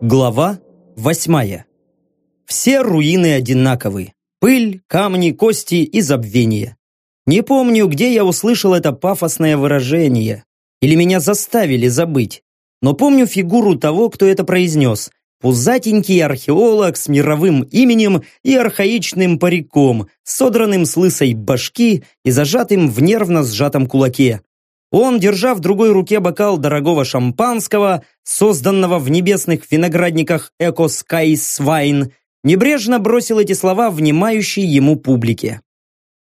Глава восьмая. Все руины одинаковы. Пыль, камни, кости и забвение. Не помню, где я услышал это пафосное выражение. Или меня заставили забыть. Но помню фигуру того, кто это произнес. Пузатенький археолог с мировым именем и архаичным париком, содранным с лысой башки и зажатым в нервно сжатом кулаке. Он, держа в другой руке бокал дорогого шампанского, созданного в небесных виноградниках Эко Скай Свайн, небрежно бросил эти слова внимающей ему публике.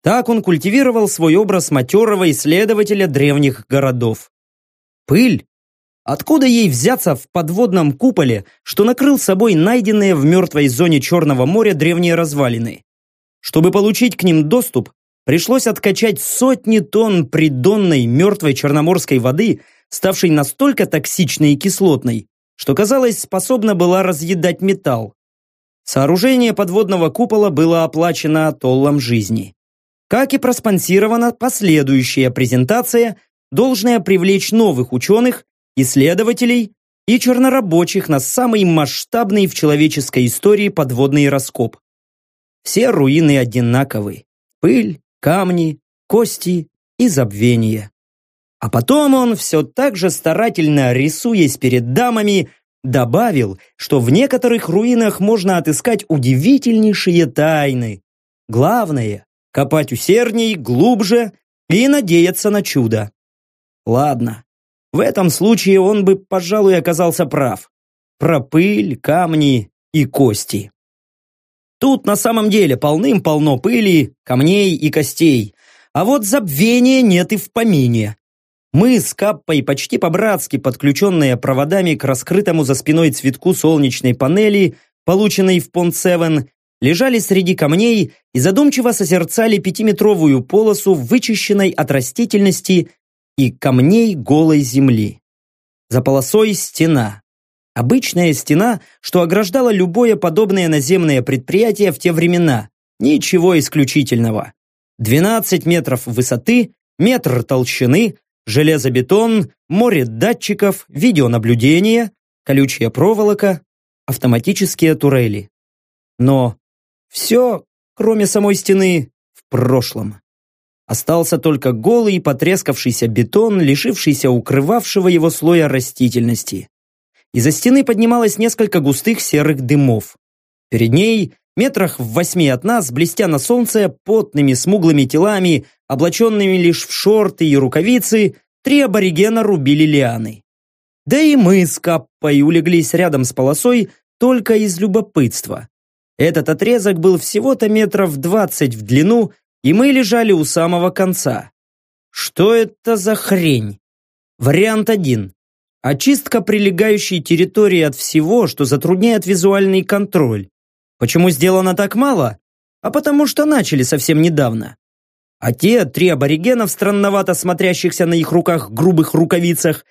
Так он культивировал свой образ матерого исследователя древних городов. Пыль? Откуда ей взяться в подводном куполе, что накрыл собой найденные в мертвой зоне Черного моря древние развалины? Чтобы получить к ним доступ, пришлось откачать сотни тонн придонной мертвой черноморской воды, ставшей настолько токсичной и кислотной, что, казалось, способна была разъедать металл. Сооружение подводного купола было оплачено атоллом жизни. Как и проспонсирована последующая презентация, должная привлечь новых ученых, исследователей и чернорабочих на самый масштабный в человеческой истории подводный раскоп. Все руины одинаковы. Пыль, камни, кости и забвение. А потом он, все так же старательно рисуясь перед дамами, добавил, что в некоторых руинах можно отыскать удивительнейшие тайны. Главное – копать усердней, глубже и надеяться на чудо. Ладно, в этом случае он бы, пожалуй, оказался прав. Про пыль, камни и кости. Тут на самом деле полным-полно пыли, камней и костей. А вот забвения нет и в помине. Мы с Каппой почти по-братски, подключенные проводами к раскрытому за спиной цветку солнечной панели, полученной в Понт-7, лежали среди камней и задумчиво созерцали пятиметровую полосу, вычищенной от растительности и камней голой земли. За полосой стена. Обычная стена, что ограждала любое подобное наземное предприятие в те времена. Ничего исключительного. 12 метров высоты, метр толщины, железобетон, море датчиков, видеонаблюдение, колючая проволока, автоматические турели. Но все, кроме самой стены, в прошлом. Остался только голый и потрескавшийся бетон, лишившийся укрывавшего его слоя растительности. Из-за стены поднималось несколько густых серых дымов. Перед ней, метрах в восьми от нас, блестя на солнце, потными смуглыми телами, облаченными лишь в шорты и рукавицы, три аборигена рубили лианы. Да и мы с Каппой улеглись рядом с полосой только из любопытства. Этот отрезок был всего-то метров двадцать в длину, и мы лежали у самого конца. Что это за хрень? Вариант один. Очистка прилегающей территории от всего, что затрудняет визуальный контроль. Почему сделано так мало? А потому что начали совсем недавно. А те три аборигена в странновато смотрящихся на их руках грубых рукавицах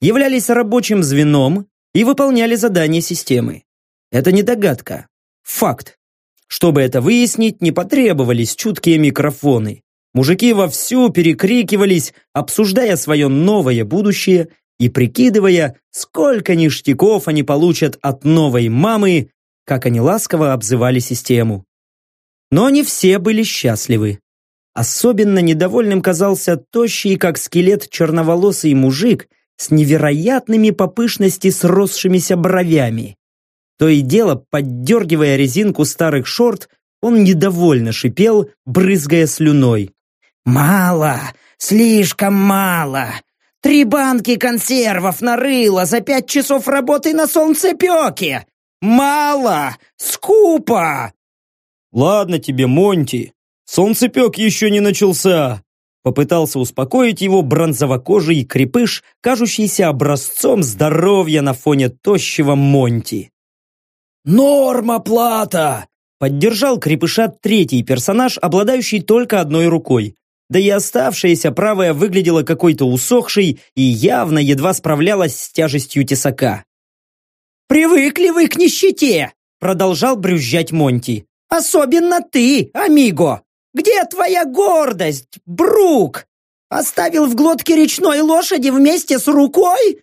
являлись рабочим звеном и выполняли задания системы. Это не догадка. Факт. Чтобы это выяснить, не потребовались чуткие микрофоны. Мужики вовсю перекрикивались, обсуждая свое новое будущее и прикидывая, сколько ништяков они получат от новой мамы, как они ласково обзывали систему. Но не все были счастливы. Особенно недовольным казался тощий, как скелет, черноволосый мужик с невероятными по пышности сросшимися бровями. То и дело, поддергивая резинку старых шорт, он недовольно шипел, брызгая слюной. «Мало! Слишком мало! Три банки консервов нарыло за пять часов работы на солнцепеке! Мало! Скупо!» «Ладно тебе, Монти, солнцепек еще не начался!» Попытался успокоить его бронзовокожий крепыш, кажущийся образцом здоровья на фоне тощего Монти. «Норма плата!» Поддержал крепыша третий персонаж, обладающий только одной рукой да и оставшаяся правая выглядела какой-то усохшей и явно едва справлялась с тяжестью тесака. «Привыкли вы к нищете!» продолжал брюзжать Монти. Особенно ты, амиго! Где твоя гордость, Брук? Оставил в глотке речной лошади вместе с рукой?»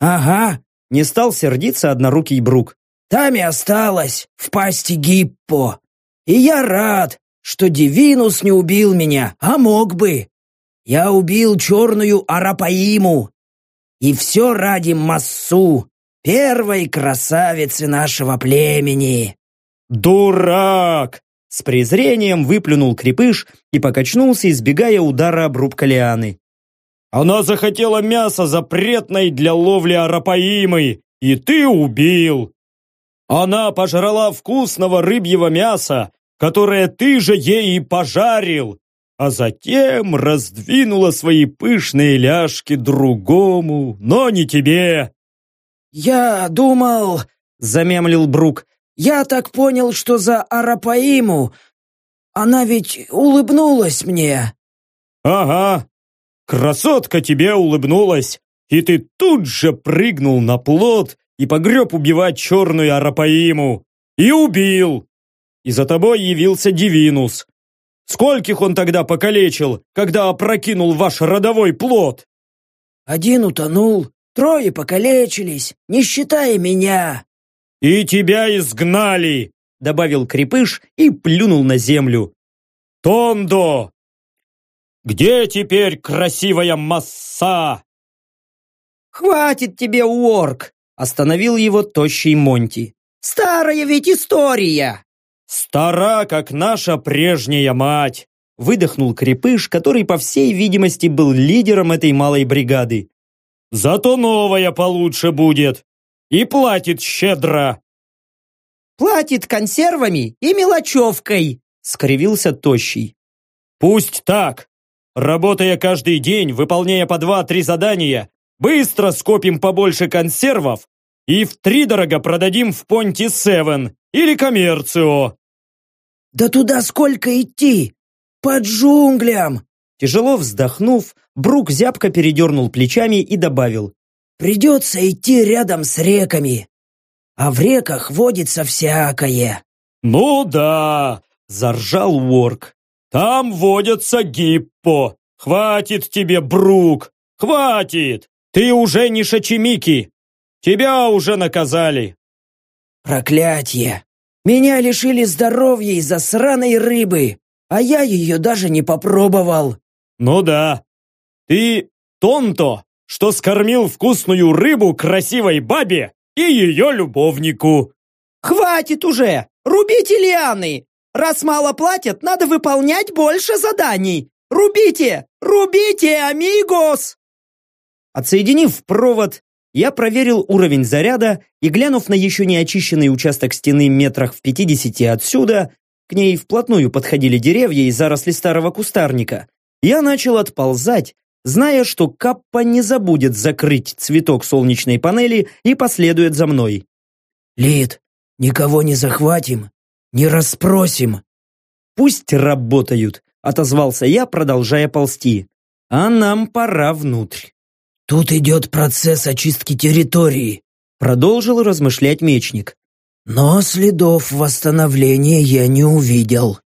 «Ага», — не стал сердиться однорукий Брук. «Там и осталось, в пасти Гиппо. И я рад, что Дивинус не убил меня, а мог бы. Я убил черную Арапаиму. И все ради Массу, первой красавицы нашего племени». «Дурак!» С презрением выплюнул крепыш и покачнулся, избегая удара обрубка лианы. «Она захотела мяса запретной для ловли арапаимой, и ты убил! Она пожрала вкусного рыбьего мяса, которое ты же ей и пожарил, а затем раздвинула свои пышные ляжки другому, но не тебе!» «Я думал...» — замемлил Брук. Я так понял, что за Арапаиму она ведь улыбнулась мне. Ага, красотка тебе улыбнулась, и ты тут же прыгнул на плот и погреб убивать черную Арапаиму. И убил. И за тобой явился Дивинус. Скольких он тогда покалечил, когда опрокинул ваш родовой плод? Один утонул, трое покалечились, не считая меня. «И тебя изгнали!» добавил крепыш и плюнул на землю. «Тондо! Где теперь красивая масса?» «Хватит тебе, Уорк!» Остановил его тощий Монти. «Старая ведь история!» «Стара, как наша прежняя мать!» выдохнул крепыш, который, по всей видимости, был лидером этой малой бригады. «Зато новая получше будет и платит щедро. Платит консервами и мелочевкой, скривился тощий. Пусть так. Работая каждый день, выполняя по два-три задания, быстро скопим побольше консервов и втридорого продадим в Понти Севен или коммерцио. Да туда сколько идти? По джунглям! Тяжело вздохнув, Брук зябко передернул плечами и добавил. Придется идти рядом с реками. А в реках водится всякое. Ну да, заржал Уорк. Там водятся гиппо. Хватит тебе, Брук, хватит. Ты уже не Шачимики. Тебя уже наказали. Проклятье. Меня лишили здоровья из-за сраной рыбы, а я ее даже не попробовал. Ну да. Ты Тонто что скормил вкусную рыбу красивой бабе и ее любовнику. «Хватит уже! Рубите лианы! Раз мало платят, надо выполнять больше заданий! Рубите! Рубите, амигос!» Отсоединив провод, я проверил уровень заряда и, глянув на еще не очищенный участок стены метрах в пятидесяти отсюда, к ней вплотную подходили деревья и заросли старого кустарника, я начал отползать, зная, что Каппа не забудет закрыть цветок солнечной панели и последует за мной. «Лид, никого не захватим, не расспросим». «Пусть работают», — отозвался я, продолжая ползти. «А нам пора внутрь». «Тут идет процесс очистки территории», — продолжил размышлять мечник. «Но следов восстановления я не увидел».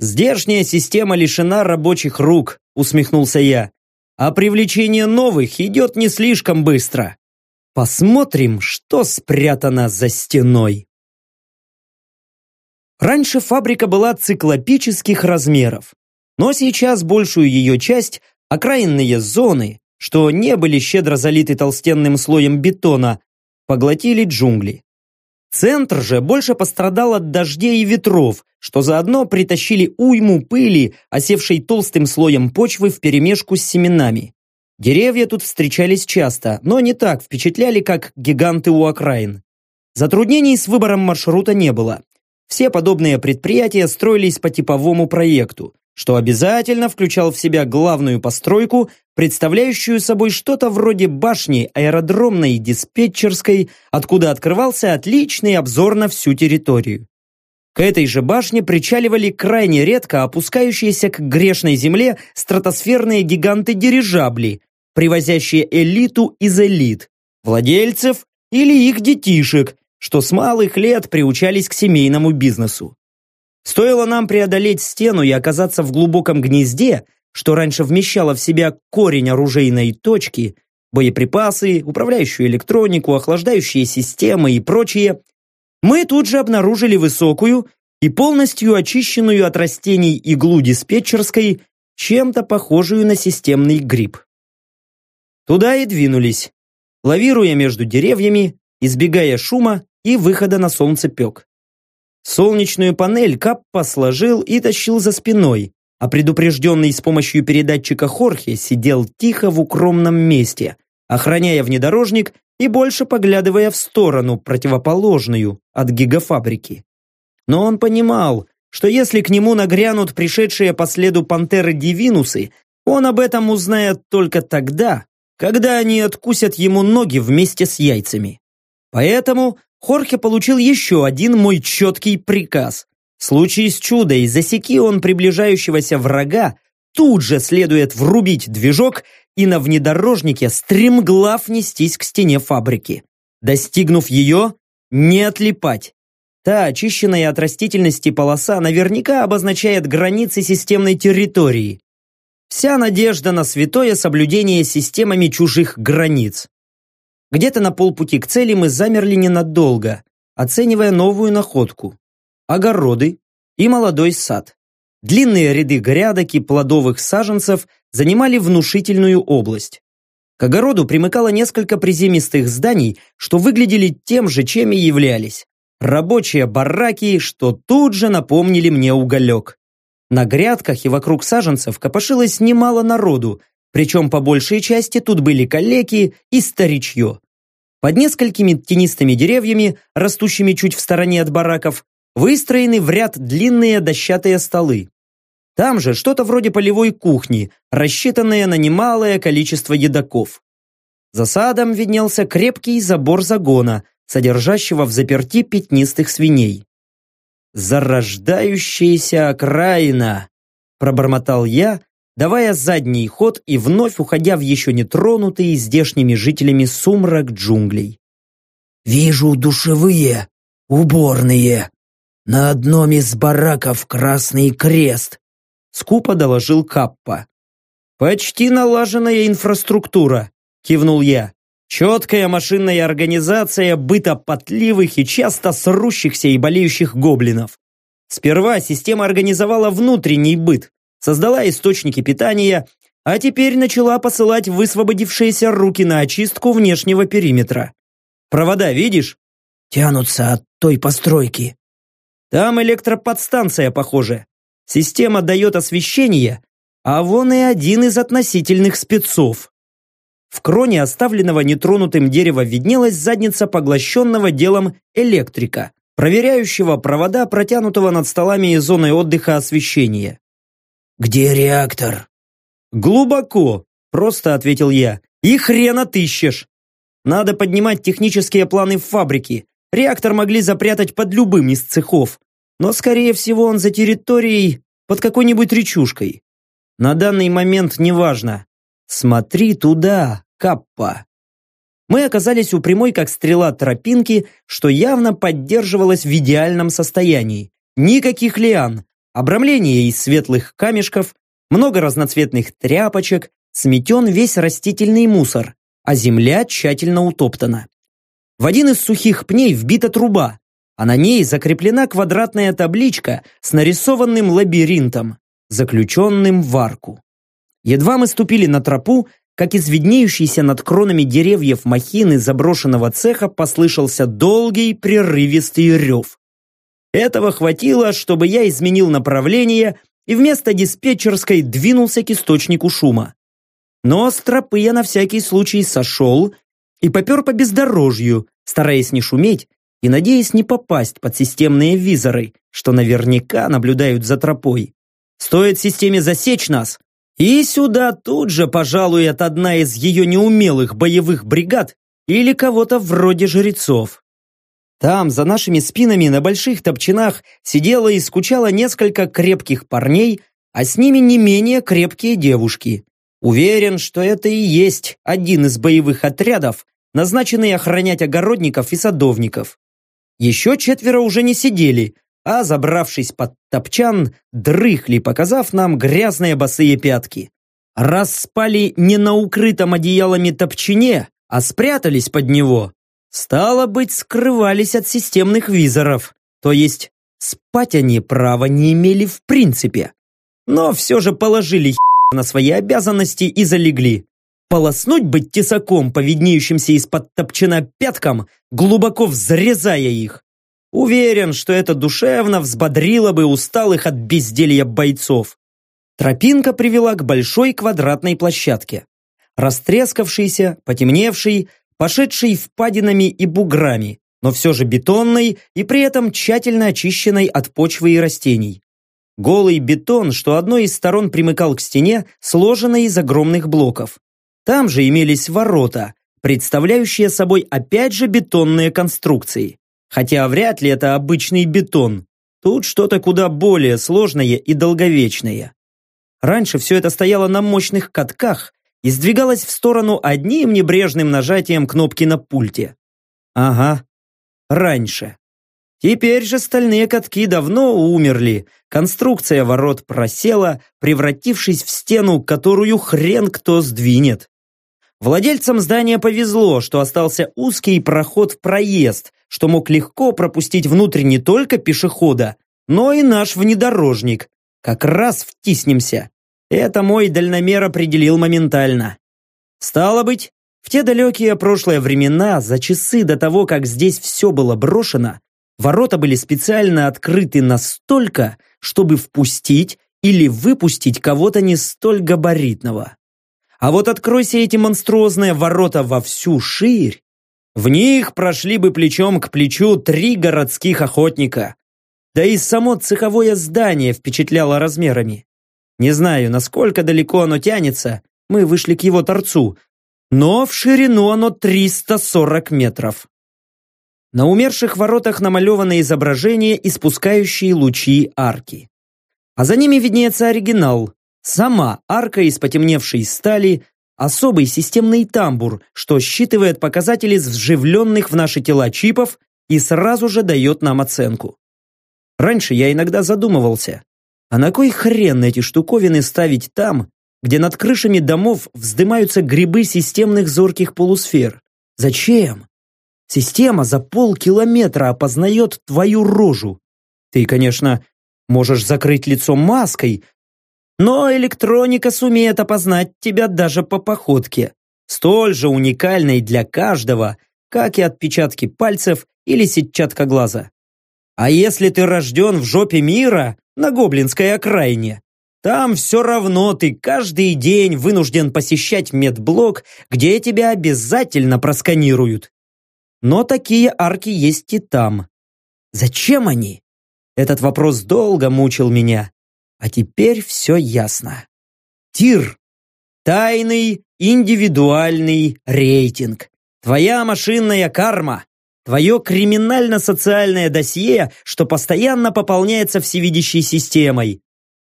«Здешняя система лишена рабочих рук», — усмехнулся я а привлечение новых идет не слишком быстро. Посмотрим, что спрятано за стеной. Раньше фабрика была циклопических размеров, но сейчас большую ее часть, окраинные зоны, что не были щедро залиты толстенным слоем бетона, поглотили джунгли. Центр же больше пострадал от дождей и ветров, что заодно притащили уйму пыли, осевшей толстым слоем почвы вперемешку с семенами. Деревья тут встречались часто, но не так впечатляли, как гиганты у окраин. Затруднений с выбором маршрута не было. Все подобные предприятия строились по типовому проекту, что обязательно включал в себя главную постройку, представляющую собой что-то вроде башни аэродромной диспетчерской, откуда открывался отличный обзор на всю территорию. К этой же башне причаливали крайне редко опускающиеся к грешной земле стратосферные гиганты-дирижабли, привозящие элиту из элит, владельцев или их детишек, что с малых лет приучались к семейному бизнесу. Стоило нам преодолеть стену и оказаться в глубоком гнезде, что раньше вмещало в себя корень оружейной точки, боеприпасы, управляющую электронику, охлаждающие системы и прочее, мы тут же обнаружили высокую и полностью очищенную от растений иглу диспетчерской, чем-то похожую на системный гриб. Туда и двинулись, лавируя между деревьями, избегая шума и выхода на солнцепек. Солнечную панель Каппа сложил и тащил за спиной, а предупрежденный с помощью передатчика Хорхе сидел тихо в укромном месте, охраняя внедорожник и больше поглядывая в сторону, противоположную от гигафабрики. Но он понимал, что если к нему нагрянут пришедшие по следу пантеры Дивинусы, он об этом узнает только тогда, когда они откусят ему ноги вместе с яйцами. Поэтому Хорхе получил еще один мой четкий приказ. В случае с чудой засеки он приближающегося врага, тут же следует врубить движок и на внедорожнике стремглав нестись к стене фабрики. Достигнув ее, не отлипать. Та очищенная от растительности полоса наверняка обозначает границы системной территории. Вся надежда на святое соблюдение системами чужих границ. Где-то на полпути к цели мы замерли ненадолго, оценивая новую находку. Огороды и молодой сад. Длинные ряды грядок и плодовых саженцев занимали внушительную область. К огороду примыкало несколько приземистых зданий, что выглядели тем же, чем и являлись. Рабочие бараки, что тут же напомнили мне уголек. На грядках и вокруг саженцев копошилось немало народу, причем по большей части тут были калеки и старичье. Под несколькими тенистыми деревьями, растущими чуть в стороне от бараков, выстроены в ряд длинные дощатые столы. Там же что-то вроде полевой кухни, рассчитанное на немалое количество едоков. За садом виднелся крепкий забор загона, содержащего в заперти пятнистых свиней. «Зарождающаяся окраина!» – пробормотал я, давая задний ход и вновь уходя в еще не тронутые здешними жителями сумрак джунглей. «Вижу душевые, уборные. На одном из бараков красный крест», — скупо доложил Каппа. «Почти налаженная инфраструктура», — кивнул я. «Четкая машинная организация быта потливых и часто срущихся и болеющих гоблинов. Сперва система организовала внутренний быт, создала источники питания, а теперь начала посылать высвободившиеся руки на очистку внешнего периметра. Провода видишь? Тянутся от той постройки. Там электроподстанция, похоже. Система дает освещение, а вон и один из относительных спецов. В кроне оставленного нетронутым дерева виднелась задница поглощенного делом электрика, проверяющего провода, протянутого над столами и зоной отдыха освещения. «Где реактор?» «Глубоко», — просто ответил я. «И хрен отыщешь. Надо поднимать технические планы в фабрике. Реактор могли запрятать под любым из цехов. Но, скорее всего, он за территорией под какой-нибудь речушкой. На данный момент неважно. Смотри туда, Каппа. Мы оказались у прямой, как стрела тропинки, что явно поддерживалось в идеальном состоянии. Никаких лиан, Обрамление из светлых камешков, много разноцветных тряпочек, сметен весь растительный мусор, а земля тщательно утоптана. В один из сухих пней вбита труба, а на ней закреплена квадратная табличка с нарисованным лабиринтом, заключенным в арку. Едва мы ступили на тропу, как из виднеющейся над кронами деревьев махины заброшенного цеха послышался долгий прерывистый рев. Этого хватило, чтобы я изменил направление и вместо диспетчерской двинулся к источнику шума. Но с тропы я на всякий случай сошел и попер по бездорожью, стараясь не шуметь и надеясь не попасть под системные визоры, что наверняка наблюдают за тропой. Стоит системе засечь нас, и сюда тут же пожалует одна из ее неумелых боевых бригад или кого-то вроде жрецов. Там, за нашими спинами, на больших топчинах, сидело и скучало несколько крепких парней, а с ними не менее крепкие девушки. Уверен, что это и есть один из боевых отрядов, назначенный охранять огородников и садовников. Еще четверо уже не сидели, а, забравшись под топчан, дрыхли, показав нам грязные босые пятки. Раз спали не на укрытом одеялами топчине, а спрятались под него, стало быть, скрывались от системных визоров, то есть спать они права не имели в принципе. Но все же положили на свои обязанности и залегли. Полоснуть быть тесаком по виднеющимся из-под топчина пяткам, глубоко взрезая их. Уверен, что это душевно взбодрило бы усталых от безделья бойцов. Тропинка привела к большой квадратной площадке. Растрескавшийся, потемневший, пошедший впадинами и буграми, но все же бетонной и при этом тщательно очищенной от почвы и растений. Голый бетон, что одной из сторон примыкал к стене, сложенной из огромных блоков. Там же имелись ворота, представляющие собой опять же бетонные конструкции. Хотя вряд ли это обычный бетон. Тут что-то куда более сложное и долговечное. Раньше все это стояло на мощных катках и сдвигалось в сторону одним небрежным нажатием кнопки на пульте. Ага, раньше. Теперь же стальные катки давно умерли, конструкция ворот просела, превратившись в стену, которую хрен кто сдвинет. Владельцам здания повезло, что остался узкий проход в проезд, что мог легко пропустить внутрь не только пешехода, но и наш внедорожник. Как раз втиснемся. Это мой дальномер определил моментально. Стало быть, в те далекие прошлые времена, за часы до того, как здесь все было брошено, ворота были специально открыты настолько, чтобы впустить или выпустить кого-то не столь габаритного. А вот откройся эти монструозные ворота во всю ширь, в них прошли бы плечом к плечу три городских охотника. Да и само цеховое здание впечатляло размерами. Не знаю, насколько далеко оно тянется, мы вышли к его торцу, но в ширину оно 340 метров. На умерших воротах намалевано изображение, испускающие лучи арки. А за ними виднеется оригинал. Сама арка из потемневшей стали особый системный тамбур, что считывает показатели вживленных в наши тела чипов и сразу же дает нам оценку. Раньше я иногда задумывался, а на кой хрен эти штуковины ставить там, где над крышами домов вздымаются грибы системных зорких полусфер? Зачем? Система за полкилометра опознает твою рожу. Ты, конечно, можешь закрыть лицо маской, но электроника сумеет опознать тебя даже по походке, столь же уникальной для каждого, как и отпечатки пальцев или сетчатка глаза. А если ты рожден в жопе мира, на гоблинской окраине, там все равно ты каждый день вынужден посещать медблок, где тебя обязательно просканируют. Но такие арки есть и там. Зачем они? Этот вопрос долго мучил меня. А теперь все ясно. ТИР. Тайный индивидуальный рейтинг. Твоя машинная карма. Твое криминально-социальное досье, что постоянно пополняется всевидящей системой.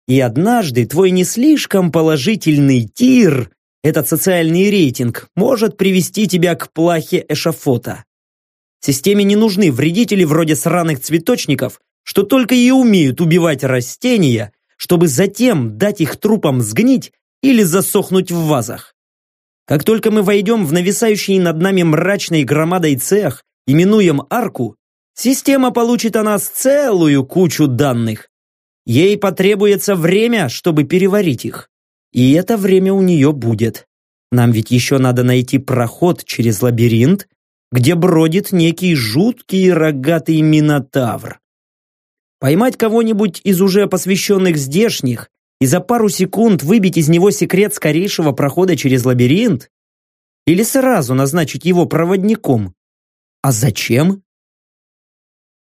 И однажды твой не слишком положительный тир, этот социальный рейтинг, может привести тебя к плахе эшафота. Системе не нужны вредители вроде сраных цветочников, что только и умеют убивать растения, чтобы затем дать их трупам сгнить или засохнуть в вазах. Как только мы войдем в нависающий над нами мрачной громадой цех, именуем арку, система получит о нас целую кучу данных. Ей потребуется время, чтобы переварить их. И это время у нее будет. Нам ведь еще надо найти проход через лабиринт, где бродит некий жуткий рогатый минотавр поймать кого-нибудь из уже посвященных здешних и за пару секунд выбить из него секрет скорейшего прохода через лабиринт? Или сразу назначить его проводником? А зачем?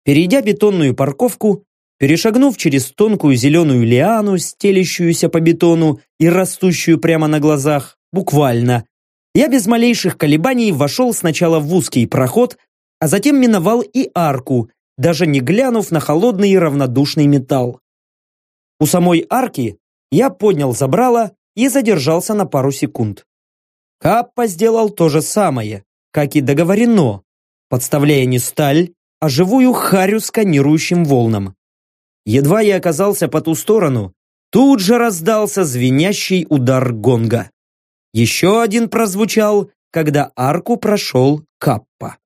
Перейдя бетонную парковку, перешагнув через тонкую зеленую лиану, стелящуюся по бетону и растущую прямо на глазах, буквально, я без малейших колебаний вошел сначала в узкий проход, а затем миновал и арку, даже не глянув на холодный и равнодушный металл. У самой арки я поднял забрало и задержался на пару секунд. Каппа сделал то же самое, как и договорено, подставляя не сталь, а живую харю сканирующим волнам. Едва я оказался по ту сторону, тут же раздался звенящий удар гонга. Еще один прозвучал, когда арку прошел Каппа.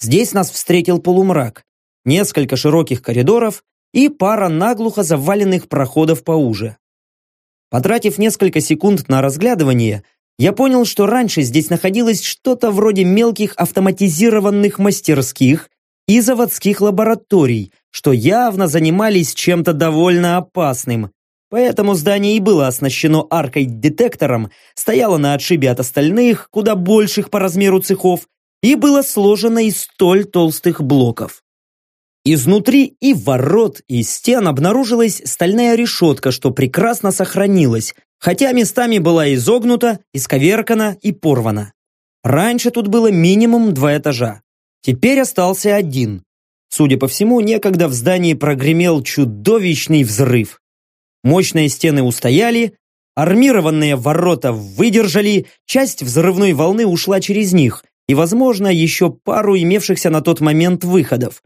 Здесь нас встретил полумрак, несколько широких коридоров и пара наглухо заваленных проходов поуже. Потратив несколько секунд на разглядывание, я понял, что раньше здесь находилось что-то вроде мелких автоматизированных мастерских и заводских лабораторий, что явно занимались чем-то довольно опасным. Поэтому здание и было оснащено аркой-детектором, стояло на отшибе от остальных, куда больших по размеру цехов, и было сложено из столь толстых блоков. Изнутри и ворот, и стен обнаружилась стальная решетка, что прекрасно сохранилась, хотя местами была изогнута, исковеркана и порвана. Раньше тут было минимум два этажа. Теперь остался один. Судя по всему, некогда в здании прогремел чудовищный взрыв. Мощные стены устояли, армированные ворота выдержали, часть взрывной волны ушла через них, и, возможно, еще пару имевшихся на тот момент выходов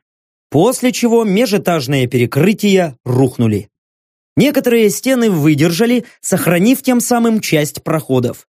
после чего межэтажные перекрытия рухнули. Некоторые стены выдержали, сохранив тем самым часть проходов.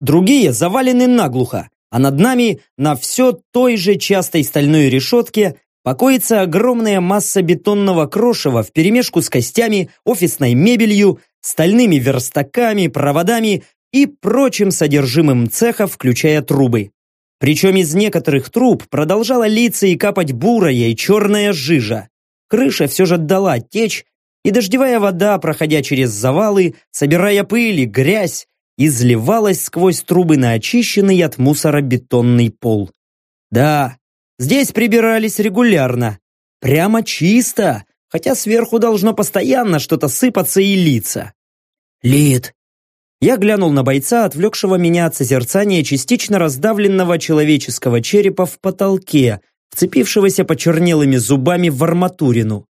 Другие завалены наглухо, а над нами на все той же частой стальной решетке покоится огромная масса бетонного крошева вперемешку с костями, офисной мебелью, стальными верстаками, проводами и прочим содержимым цеха, включая трубы. Причем из некоторых труб продолжала литься и капать бурая и черная жижа. Крыша все же дала течь, и дождевая вода, проходя через завалы, собирая пыль и грязь, изливалась сквозь трубы на очищенный от мусора бетонный пол. Да, здесь прибирались регулярно. Прямо чисто, хотя сверху должно постоянно что-то сыпаться и литься. «Лид, я глянул на бойца, отвлекшего меня от созерцания частично раздавленного человеческого черепа в потолке, вцепившегося почернелыми зубами в арматурину.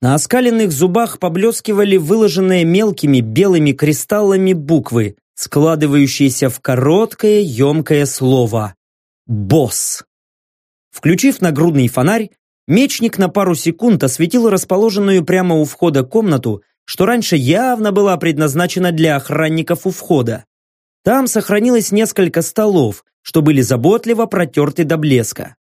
На оскаленных зубах поблескивали выложенные мелкими белыми кристаллами буквы, складывающиеся в короткое, емкое слово «Босс». Включив нагрудный фонарь, мечник на пару секунд осветил расположенную прямо у входа комнату, что раньше явно была предназначена для охранников у входа. Там сохранилось несколько столов, что были заботливо протерты до блеска.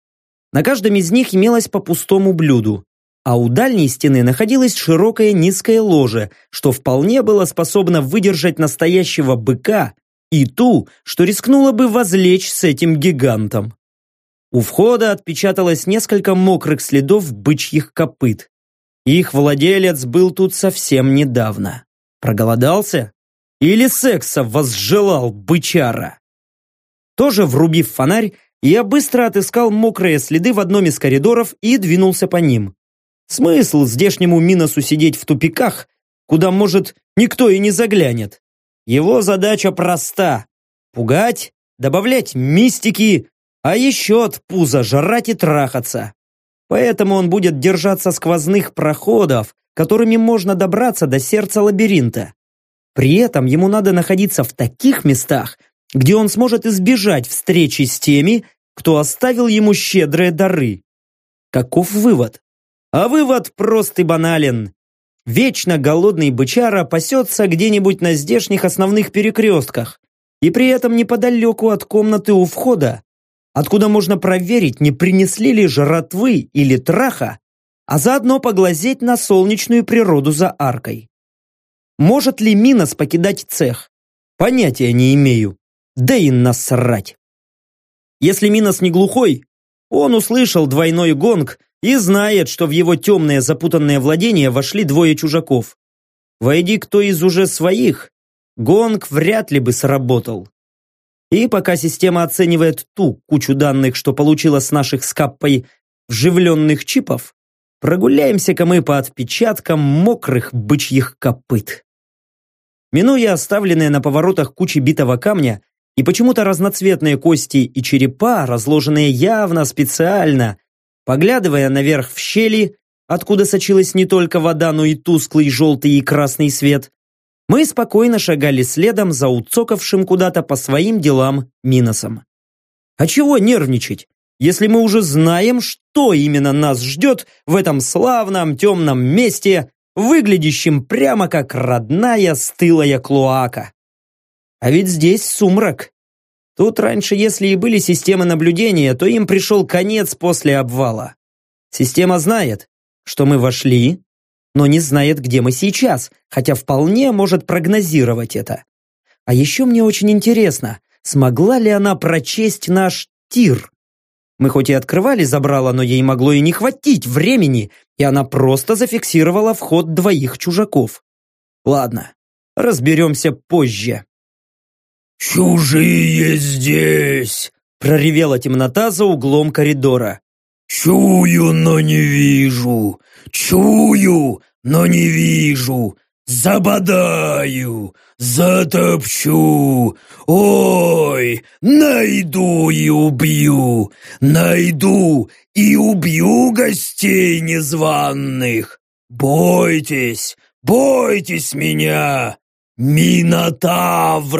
На каждом из них имелось по пустому блюду, а у дальней стены находилось широкое низкое ложе, что вполне было способно выдержать настоящего быка и ту, что рискнула бы возлечь с этим гигантом. У входа отпечаталось несколько мокрых следов бычьих копыт. Их владелец был тут совсем недавно. Проголодался? Или секса возжелал бычара? Тоже врубив фонарь, я быстро отыскал мокрые следы в одном из коридоров и двинулся по ним. Смысл здешнему Миносу сидеть в тупиках, куда, может, никто и не заглянет. Его задача проста – пугать, добавлять мистики, а еще от пуза жрать и трахаться. Поэтому он будет держаться сквозных проходов, которыми можно добраться до сердца лабиринта. При этом ему надо находиться в таких местах, где он сможет избежать встречи с теми, кто оставил ему щедрые дары. Каков вывод? А вывод прост и банален. Вечно голодный бычара пасется где-нибудь на здешних основных перекрестках, и при этом неподалеку от комнаты у входа откуда можно проверить, не принесли ли жратвы или траха, а заодно поглазеть на солнечную природу за аркой. Может ли Минос покидать цех? Понятия не имею. Да и насрать. Если Минос не глухой, он услышал двойной гонг и знает, что в его темное запутанное владение вошли двое чужаков. Войди кто из уже своих, гонг вряд ли бы сработал. И пока система оценивает ту кучу данных, что получила с наших скаппой вживленных чипов, прогуляемся-ка мы по отпечаткам мокрых бычьих копыт. Минуя оставленные на поворотах кучи битого камня и почему-то разноцветные кости и черепа, разложенные явно специально, поглядывая наверх в щели, откуда сочилась не только вода, но и тусклый желтый и красный свет, мы спокойно шагали следом за уцокавшим куда-то по своим делам Миносом. А чего нервничать? если мы уже знаем, что именно нас ждет в этом славном темном месте, выглядящем прямо как родная стылая клоака? А ведь здесь сумрак. Тут раньше, если и были системы наблюдения, то им пришел конец после обвала. Система знает, что мы вошли, но не знает, где мы сейчас, хотя вполне может прогнозировать это. А еще мне очень интересно, смогла ли она прочесть наш тир? Мы хоть и открывали забрало, но ей могло и не хватить времени, и она просто зафиксировала вход двоих чужаков. Ладно, разберемся позже. «Чужие здесь!» проревела темнота за углом коридора. «Чую, но не вижу! Чую, но не вижу! Забодаю! Затопчу! Ой, найду и убью! Найду и убью гостей незваных! Бойтесь, бойтесь меня! Минотавра!»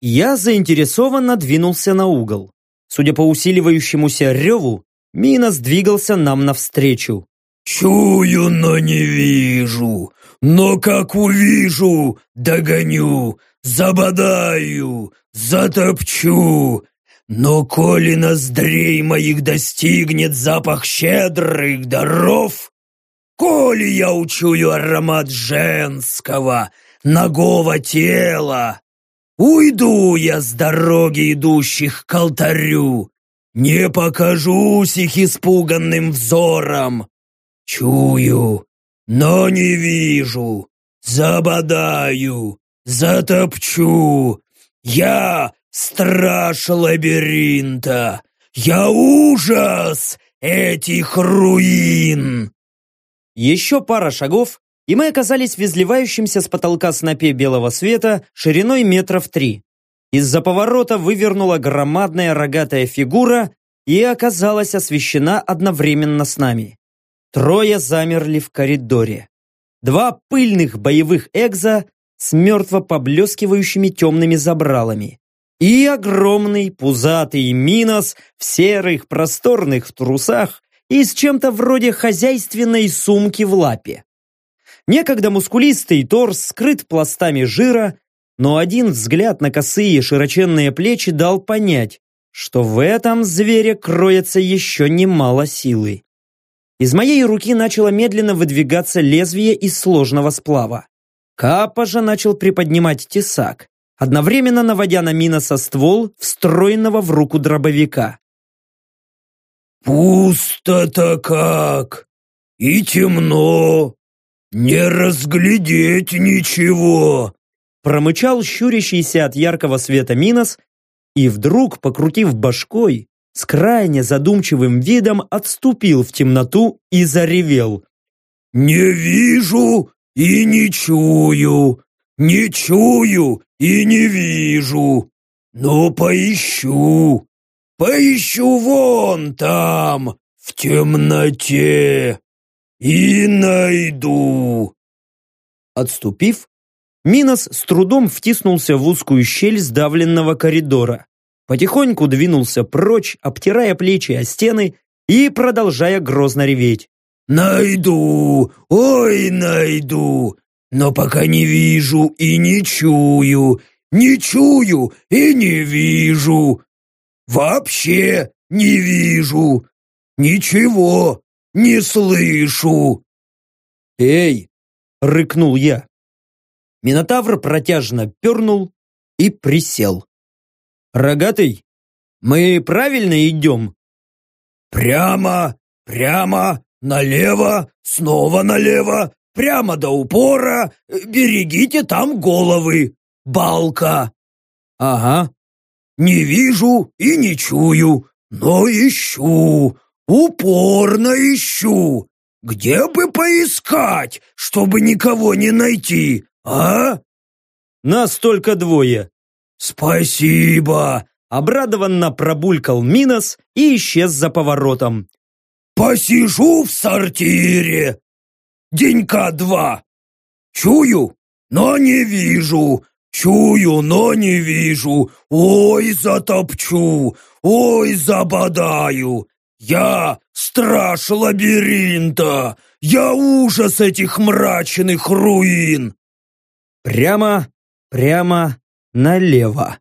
Я заинтересованно двинулся на угол. Судя по усиливающемуся реву, Минос двигался нам навстречу. «Чую, но не вижу. Но как увижу, догоню, забодаю, затопчу. Но коли ноздрей моих достигнет запах щедрых даров, коли я учую аромат женского, нагого тела, уйду я с дороги идущих к алтарю, не покажусь их испуганным взором. Чую, но не вижу, забодаю, затопчу. Я страж лабиринта, я ужас этих руин. Еще пара шагов, и мы оказались в изливающемся с потолка снопе белого света шириной метров три. Из-за поворота вывернула громадная рогатая фигура и оказалась освещена одновременно с нами. Трое замерли в коридоре. Два пыльных боевых экза с мертво поблескивающими темными забралами. И огромный пузатый Минос в серых просторных трусах и с чем-то вроде хозяйственной сумки в лапе. Некогда мускулистый торс скрыт пластами жира, но один взгляд на косые широченные плечи дал понять, что в этом звере кроется еще немало силы. Из моей руки начало медленно выдвигаться лезвие из сложного сплава. Капа же начал приподнимать тесак, одновременно наводя на Миноса ствол, встроенного в руку дробовика. «Пусто-то как! И темно! Не разглядеть ничего!» Промычал щурящийся от яркого света Минос и вдруг, покрутив башкой, с крайне задумчивым видом отступил в темноту и заревел. «Не вижу и не чую, не чую и не вижу, но поищу, поищу вон там, в темноте, и найду». Отступив, Минос с трудом втиснулся в узкую щель сдавленного коридора, потихоньку двинулся прочь, обтирая плечи о стены и продолжая грозно реветь. «Найду! Ой, найду! Но пока не вижу и не чую, не чую и не вижу! Вообще не вижу! Ничего не слышу!» «Эй!» — рыкнул я. Минотавр протяжно пернул и присел. «Рогатый, мы правильно идем?» «Прямо, прямо, налево, снова налево, прямо до упора, берегите там головы, балка!» «Ага». «Не вижу и не чую, но ищу, упорно ищу. Где бы поискать, чтобы никого не найти, «А?» «Нас только двое». «Спасибо!» Обрадованно пробулькал Минос и исчез за поворотом. «Посижу в сортире! Денька два! Чую, но не вижу! Чую, но не вижу. Ой, затопчу, ой, забодаю. Я страж лабиринта. Я ужас этих мрачных руин. Прямо, прямо налево.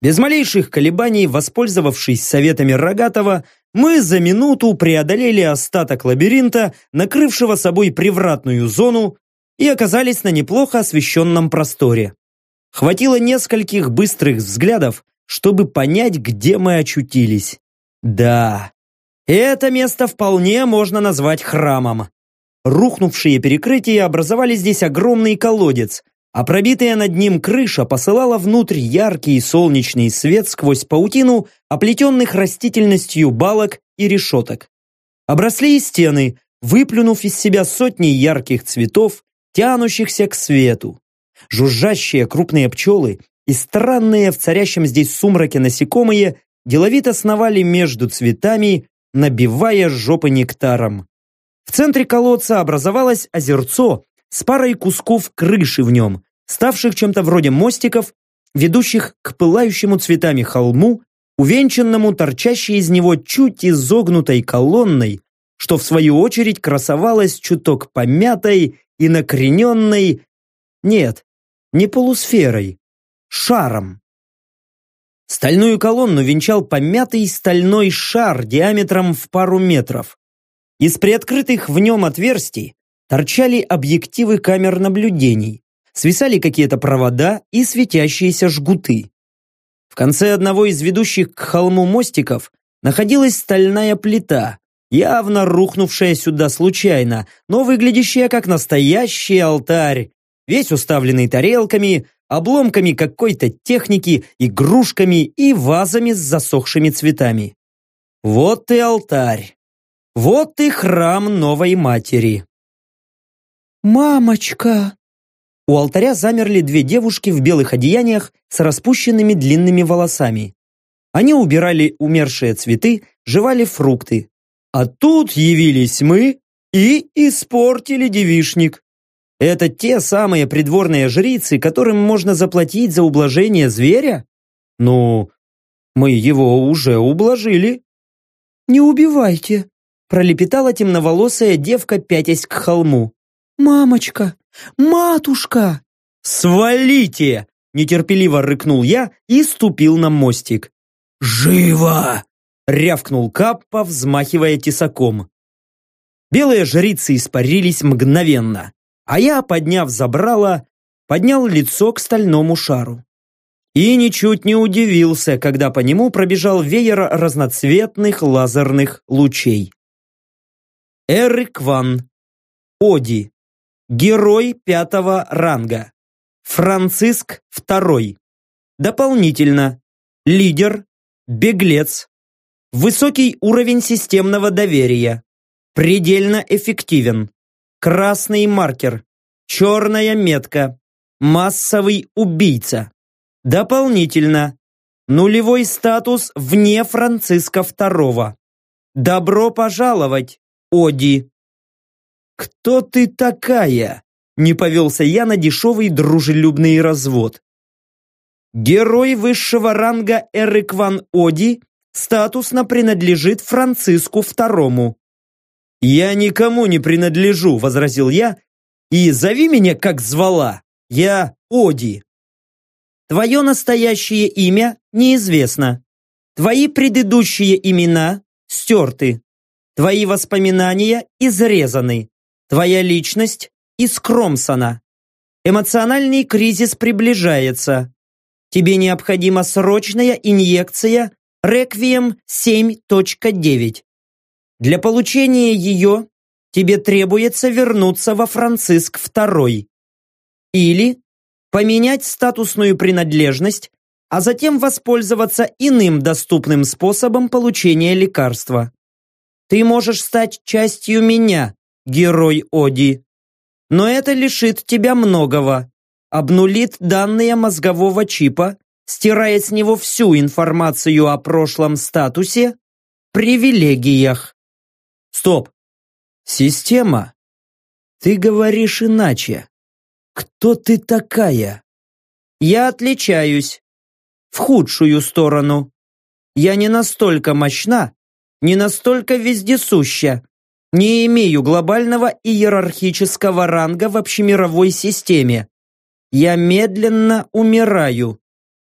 Без малейших колебаний, воспользовавшись советами Рогатова, мы за минуту преодолели остаток лабиринта, накрывшего собой привратную зону, и оказались на неплохо освещенном просторе. Хватило нескольких быстрых взглядов, чтобы понять, где мы очутились. Да, это место вполне можно назвать храмом. Рухнувшие перекрытия образовали здесь огромный колодец, а пробитая над ним крыша посылала внутрь яркий солнечный свет сквозь паутину оплетенных растительностью балок и решеток. Обросли и стены, выплюнув из себя сотни ярких цветов, тянущихся к свету. Жужжащие крупные пчелы и странные в царящем здесь сумраке насекомые деловито сновали между цветами, набивая жопы нектаром. В центре колодца образовалось озерцо с парой кусков крыши в нем, ставших чем-то вроде мостиков, ведущих к пылающему цветами холму, увенчанному торчащей из него чуть изогнутой колонной, что в свою очередь красовалась чуток помятой и накрененной, нет, не полусферой, шаром. Стальную колонну венчал помятый стальной шар диаметром в пару метров. Из приоткрытых в нем отверстий торчали объективы камер наблюдений, свисали какие-то провода и светящиеся жгуты. В конце одного из ведущих к холму мостиков находилась стальная плита, явно рухнувшая сюда случайно, но выглядящая как настоящий алтарь, весь уставленный тарелками, обломками какой-то техники, игрушками и вазами с засохшими цветами. Вот и алтарь. Вот и храм новой матери. «Мамочка!» У алтаря замерли две девушки в белых одеяниях с распущенными длинными волосами. Они убирали умершие цветы, жевали фрукты. А тут явились мы и испортили девишник. Это те самые придворные жрицы, которым можно заплатить за ублажение зверя? Ну, мы его уже ублажили. Не убивайте, пролепетала темноволосая девка, пятясь к холму. «Мамочка! Матушка!» «Свалите!» – нетерпеливо рыкнул я и ступил на мостик. «Живо!» – рявкнул Каппа, взмахивая тесаком. Белые жрицы испарились мгновенно, а я, подняв забрало, поднял лицо к стальному шару. И ничуть не удивился, когда по нему пробежал веер разноцветных лазерных лучей. Эрик Ван. Оди. Герой пятого ранга. Франциск II. Дополнительно. Лидер. Беглец. Высокий уровень системного доверия. Предельно эффективен. Красный маркер. Черная метка. Массовый убийца. Дополнительно. Нулевой статус вне Франциска II. Добро пожаловать, Оди. «Кто ты такая?» Не повелся я на дешевый дружелюбный развод. Герой высшего ранга Эрик Ван Оди статусно принадлежит Франциску II. «Я никому не принадлежу», — возразил я, «и зови меня, как звала. Я Оди». «Твое настоящее имя неизвестно. Твои предыдущие имена стерты. Твои воспоминания изрезаны. Твоя личность искромсана. Эмоциональный кризис приближается. Тебе необходима срочная инъекция Реквием 7.9. Для получения ее тебе требуется вернуться во Франциск II. Или поменять статусную принадлежность, а затем воспользоваться иным доступным способом получения лекарства. Ты можешь стать частью меня, герой Оди. Но это лишит тебя многого. Обнулит данные мозгового чипа, стирая с него всю информацию о прошлом статусе, привилегиях. Стоп. Система. Ты говоришь иначе. Кто ты такая? Я отличаюсь. В худшую сторону. Я не настолько мощна, не настолько вездесуща, не имею глобального иерархического ранга в общемировой системе. Я медленно умираю.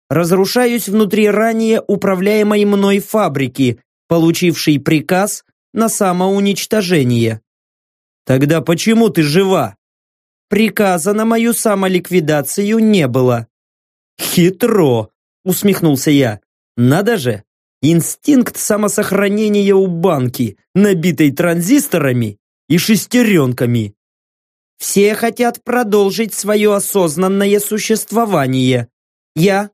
Разрушаюсь внутри ранее управляемой мной фабрики, получившей приказ на самоуничтожение. Тогда почему ты жива? Приказа на мою самоликвидацию не было. Хитро, усмехнулся я. Надо же, инстинкт самосохранения у банки, набитой транзисторами и шестеренками. Все хотят продолжить свое осознанное существование. Я,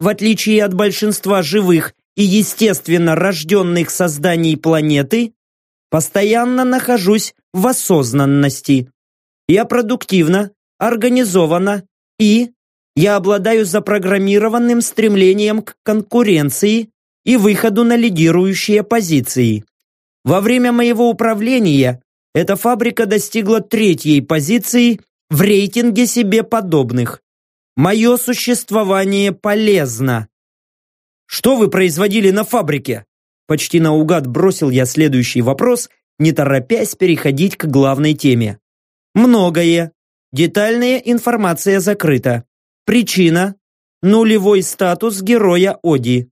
в отличие от большинства живых и естественно рожденных созданий планеты, постоянно нахожусь в осознанности. Я продуктивна, организована и я обладаю запрограммированным стремлением к конкуренции и выходу на лидирующие позиции. Во время моего управления эта фабрика достигла третьей позиции в рейтинге себе подобных. Мое существование полезно. Что вы производили на фабрике? Почти наугад бросил я следующий вопрос, не торопясь переходить к главной теме. Многое. Детальная информация закрыта. Причина – нулевой статус героя Оди.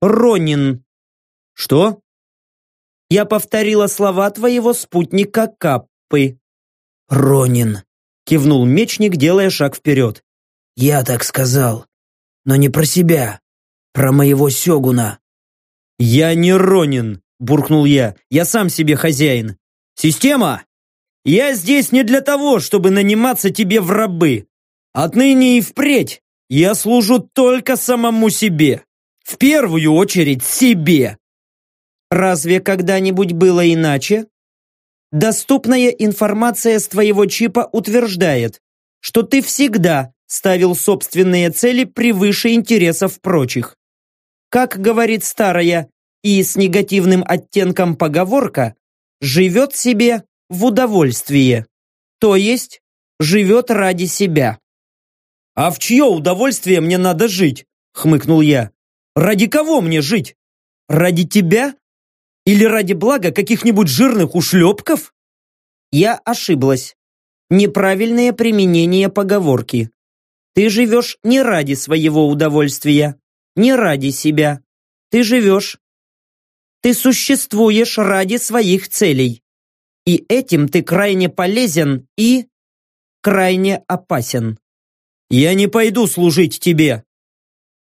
Ронин. Что? Я повторила слова твоего спутника Каппы. «Ронин», — кивнул мечник, делая шаг вперед. «Я так сказал, но не про себя, про моего Сёгуна». «Я не Ронин», — буркнул я, — «я сам себе хозяин. Система, я здесь не для того, чтобы наниматься тебе в рабы. Отныне и впредь я служу только самому себе. В первую очередь себе. Разве когда-нибудь было иначе? Доступная информация с твоего чипа утверждает, что ты всегда ставил собственные цели превыше интересов прочих. Как говорит старая и с негативным оттенком поговорка, живет себе в удовольствие, то есть живет ради себя. «А в чье удовольствие мне надо жить?» — хмыкнул я. «Ради кого мне жить? Ради тебя или ради блага каких-нибудь жирных ушлепков? Я ошиблась. Неправильное применение поговорки. Ты живешь не ради своего удовольствия, не ради себя. Ты живешь. Ты существуешь ради своих целей. И этим ты крайне полезен и крайне опасен. Я не пойду служить тебе.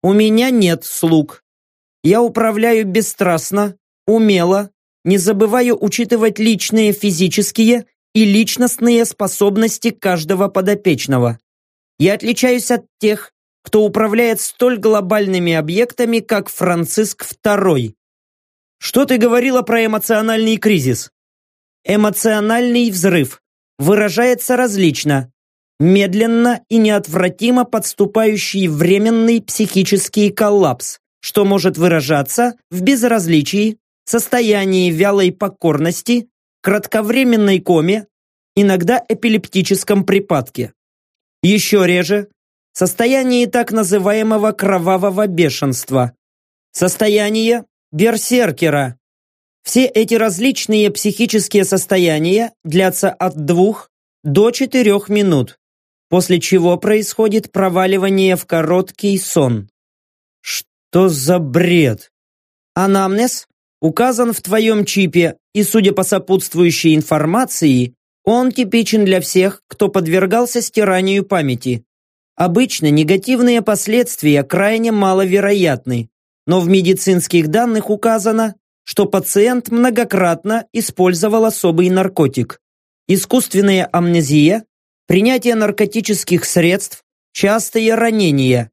У меня нет слуг. Я управляю бесстрастно, умело, не забываю учитывать личные физические и личностные способности каждого подопечного. Я отличаюсь от тех, кто управляет столь глобальными объектами, как Франциск II. Что ты говорила про эмоциональный кризис? Эмоциональный взрыв выражается различно, медленно и неотвратимо подступающий временный психический коллапс, что может выражаться в безразличии, состоянии вялой покорности, кратковременной коме, иногда эпилептическом припадке. Еще реже – состоянии так называемого кровавого бешенства, состояние берсеркера. Все эти различные психические состояния длятся от двух до четырех минут, после чего происходит проваливание в короткий сон. Что за бред? Анамнез указан в твоем чипе, и, судя по сопутствующей информации, он типичен для всех, кто подвергался стиранию памяти. Обычно негативные последствия крайне маловероятны, но в медицинских данных указано, что пациент многократно использовал особый наркотик. Искусственная амнезия, принятие наркотических средств, частые ранения.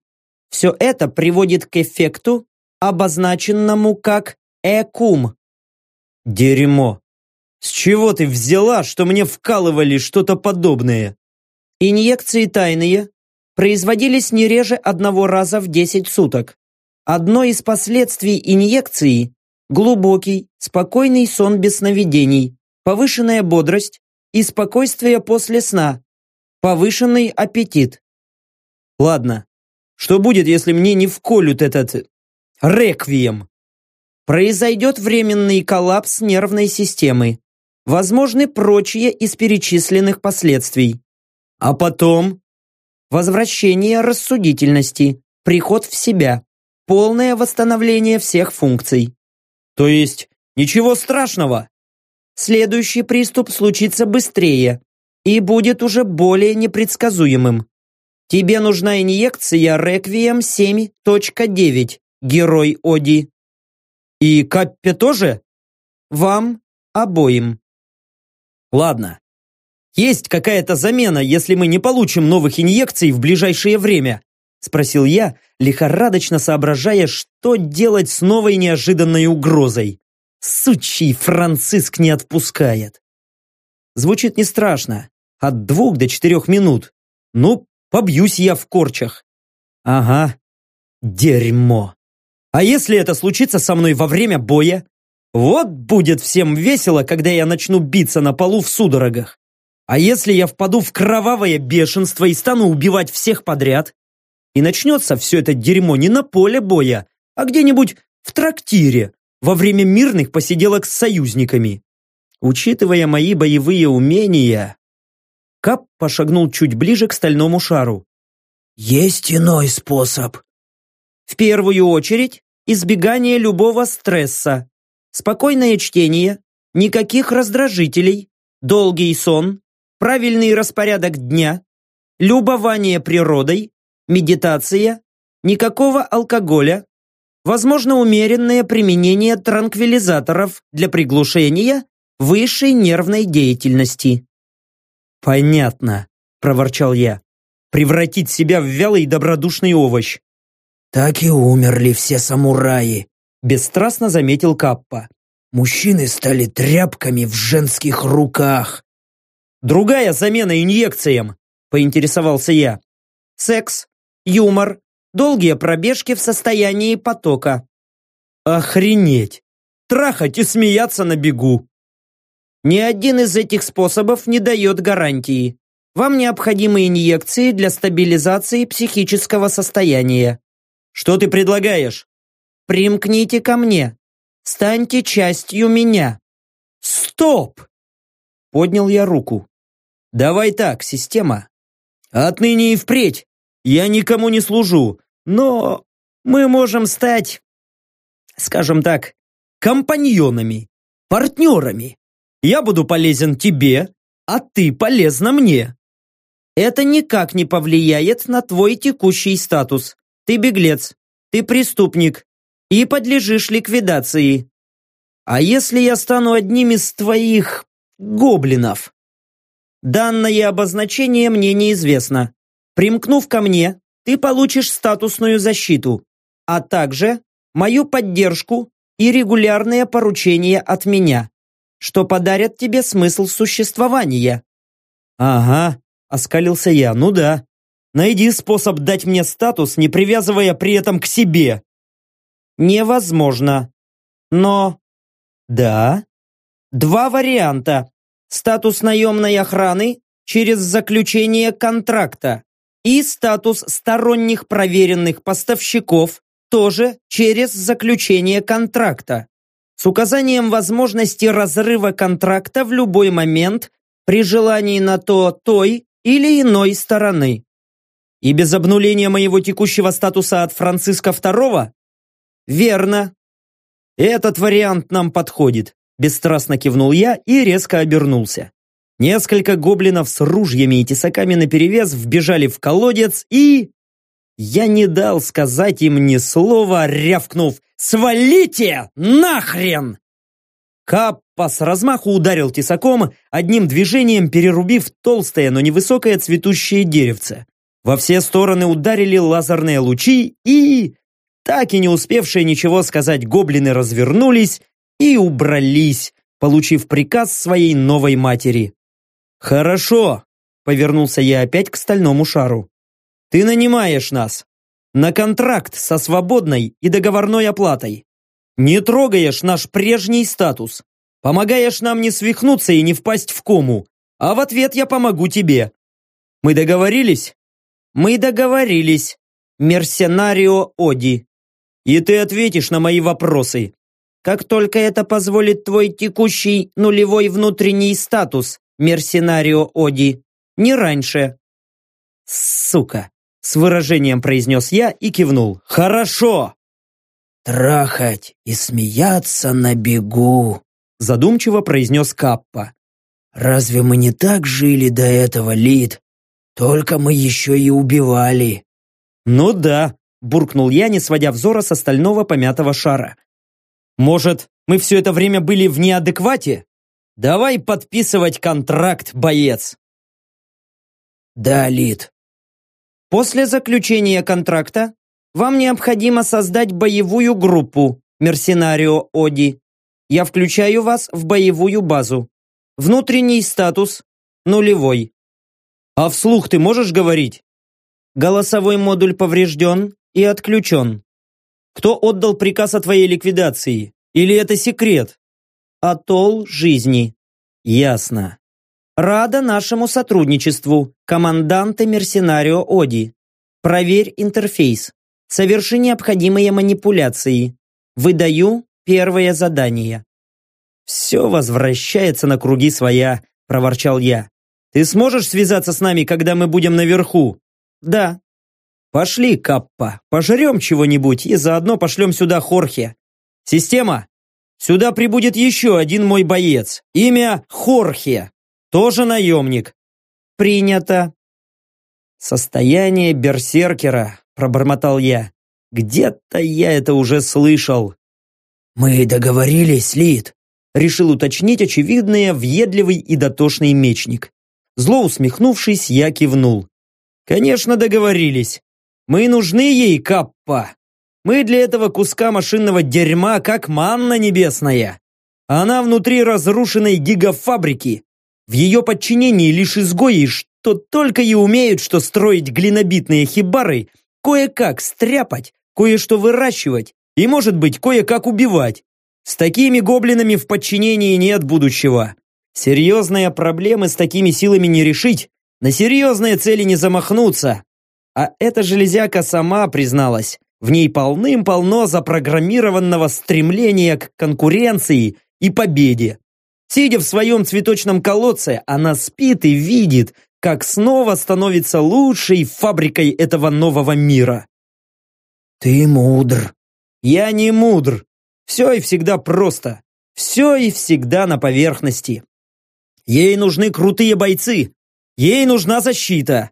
Все это приводит к эффекту, обозначенному как Экум. Дерьмо. С чего ты взяла, что мне вкалывали что-то подобное? Инъекции тайные производились не реже одного раза в 10 суток. Одно из последствий инъекции – глубокий, спокойный сон без сновидений, повышенная бодрость и спокойствие после сна, повышенный аппетит. Ладно, Что будет, если мне не вколют этот... реквием? Произойдет временный коллапс нервной системы. Возможны прочие из перечисленных последствий. А потом? Возвращение рассудительности, приход в себя, полное восстановление всех функций. То есть ничего страшного? Следующий приступ случится быстрее и будет уже более непредсказуемым. Тебе нужна инъекция Реквием 7.9, герой Оди. И Каппе тоже? Вам обоим. Ладно. Есть какая-то замена, если мы не получим новых инъекций в ближайшее время? Спросил я, лихорадочно соображая, что делать с новой неожиданной угрозой. Сучий Франциск не отпускает. Звучит не страшно. От двух до четырех минут. Ну, побьюсь я в корчах. Ага. Дерьмо. А если это случится со мной во время боя? Вот будет всем весело, когда я начну биться на полу в судорогах. А если я впаду в кровавое бешенство и стану убивать всех подряд? И начнется все это дерьмо не на поле боя, а где-нибудь в трактире, во время мирных посиделок с союзниками. Учитывая мои боевые умения... Кап пошагнул чуть ближе к стальному шару. «Есть иной способ». «В первую очередь, избегание любого стресса, спокойное чтение, никаких раздражителей, долгий сон, правильный распорядок дня, любование природой, медитация, никакого алкоголя, возможно умеренное применение транквилизаторов для приглушения высшей нервной деятельности. «Понятно», – проворчал я. «Превратить себя в вялый добродушный овощ». «Так и умерли все самураи», – бесстрастно заметил Каппа. «Мужчины стали тряпками в женских руках». «Другая замена инъекциям», – поинтересовался я. «Секс, юмор, долгие пробежки в состоянии потока. Охренеть! Трахать и смеяться на бегу. Ни один из этих способов не дает гарантии. Вам необходимы инъекции для стабилизации психического состояния. Что ты предлагаешь? Примкните ко мне. Станьте частью меня. Стоп! Поднял я руку. Давай так, система. Отныне и впредь я никому не служу, но мы можем стать, скажем так, компаньонами, партнерами. Я буду полезен тебе, а ты полезна мне. Это никак не повлияет на твой текущий статус. Ты беглец, ты преступник и подлежишь ликвидации. А если я стану одним из твоих гоблинов? Данное обозначение мне неизвестно. Примкнув ко мне, ты получишь статусную защиту, а также мою поддержку и регулярные поручения от меня, что подарят тебе смысл существования. Ага, оскалился я, ну да. Найди способ дать мне статус, не привязывая при этом к себе. Невозможно. Но... Да? Два варианта. Статус наемной охраны через заключение контракта и статус сторонних проверенных поставщиков тоже через заключение контракта с указанием возможности разрыва контракта в любой момент при желании на то той или иной стороны. И без обнуления моего текущего статуса от Франциска II? Верно. Этот вариант нам подходит, бесстрастно кивнул я и резко обернулся. Несколько гоблинов с ружьями и тесаками наперевес вбежали в колодец и... Я не дал сказать им ни слова, рявкнув «Свалите! Нахрен!» Каппа с размаху ударил тесаком, одним движением перерубив толстое, но невысокое цветущее деревце. Во все стороны ударили лазерные лучи и... Так и не успевшие ничего сказать гоблины развернулись и убрались, получив приказ своей новой матери. «Хорошо», — повернулся я опять к стальному шару. «Ты нанимаешь нас. На контракт со свободной и договорной оплатой. Не трогаешь наш прежний статус. Помогаешь нам не свихнуться и не впасть в кому, а в ответ я помогу тебе. Мы договорились?» «Мы договорились», Мерсенарио Оди. И ты ответишь на мои вопросы. Как только это позволит твой текущий нулевой внутренний статус, Мерсенарио Оди. Не раньше. Сука, с выражением произнес я и кивнул. Хорошо. Трахать и смеяться на бегу, задумчиво произнес Каппа. Разве мы не так жили до этого, Лид? Только мы еще и убивали. Ну да, буркнул я, не сводя взора с остального помятого шара. Может, мы все это время были в неадеквате? Давай подписывать контракт, боец. Да, Лид. После заключения контракта вам необходимо создать боевую группу Мерсенарио Оди. Я включаю вас в боевую базу. Внутренний статус нулевой. А вслух ты можешь говорить? Голосовой модуль поврежден и отключен. Кто отдал приказ о твоей ликвидации? Или это секрет? Атолл жизни. Ясно. Рада нашему сотрудничеству, команданты Мерсенарио Оди. Проверь интерфейс. Соверши необходимые манипуляции. Выдаю первое задание. «Все возвращается на круги своя», – проворчал я. «Ты сможешь связаться с нами, когда мы будем наверху?» «Да». «Пошли, Каппа, пожрем чего-нибудь и заодно пошлем сюда Хорхе. Система, сюда прибудет еще один мой боец. Имя Хорхе. Тоже наемник». «Принято». «Состояние берсеркера», – пробормотал я. «Где-то я это уже слышал». «Мы договорились, Лид», решил уточнить очевидное въедливый и дотошный мечник. Зло усмехнувшись, я кивнул. Конечно, договорились. Мы нужны ей, Каппа. Мы для этого куска машинного дерьма, как манна небесная. Она внутри разрушенной гигафабрики. В ее подчинении лишь изгои, что только и умеют, что строить глинобитные хибары, кое-как стряпать, кое-что выращивать и, может быть, кое-как убивать. С такими гоблинами в подчинении нет будущего. Серьезные проблемы с такими силами не решить, на серьезные цели не замахнуться. А эта железяка сама призналась, в ней полным-полно запрограммированного стремления к конкуренции и победе. Сидя в своем цветочном колодце, она спит и видит, как снова становится лучшей фабрикой этого нового мира. «Ты мудр». «Я не мудр. Все и всегда просто. Все и всегда на поверхности. Ей нужны крутые бойцы. Ей нужна защита.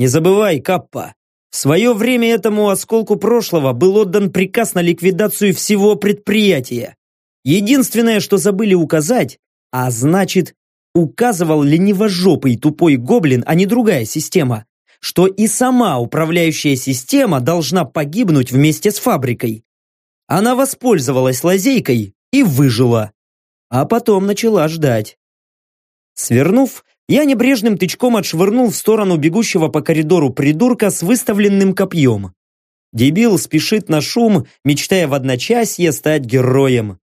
Не забывай, Каппа, в свое время этому осколку прошлого был отдан приказ на ликвидацию всего предприятия. Единственное, что забыли указать, а значит, указывал ленивожопый тупой гоблин, а не другая система, что и сама управляющая система должна погибнуть вместе с фабрикой. Она воспользовалась лазейкой и выжила. А потом начала ждать. Свернув, я небрежным тычком отшвырнул в сторону бегущего по коридору придурка с выставленным копьем. Дебил спешит на шум, мечтая в одночасье стать героем.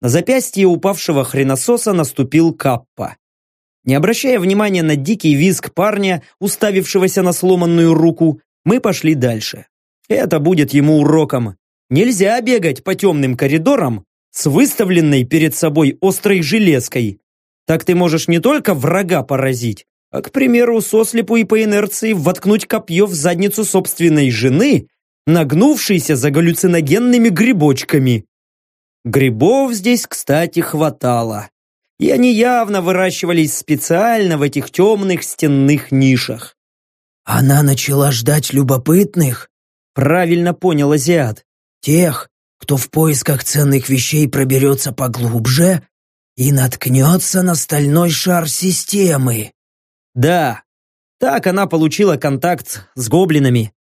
На запястье упавшего хренососа наступил Каппа. Не обращая внимания на дикий визг парня, уставившегося на сломанную руку, мы пошли дальше. Это будет ему уроком. Нельзя бегать по темным коридорам с выставленной перед собой острой железкой. Так ты можешь не только врага поразить, а, к примеру, сослепу и по инерции воткнуть копье в задницу собственной жены, нагнувшейся за галлюциногенными грибочками. Грибов здесь, кстати, хватало. И они явно выращивались специально в этих темных стенных нишах. «Она начала ждать любопытных?» Правильно понял азиат. Тех, кто в поисках ценных вещей проберется поглубже и наткнется на стальной шар системы. Да, так она получила контакт с гоблинами.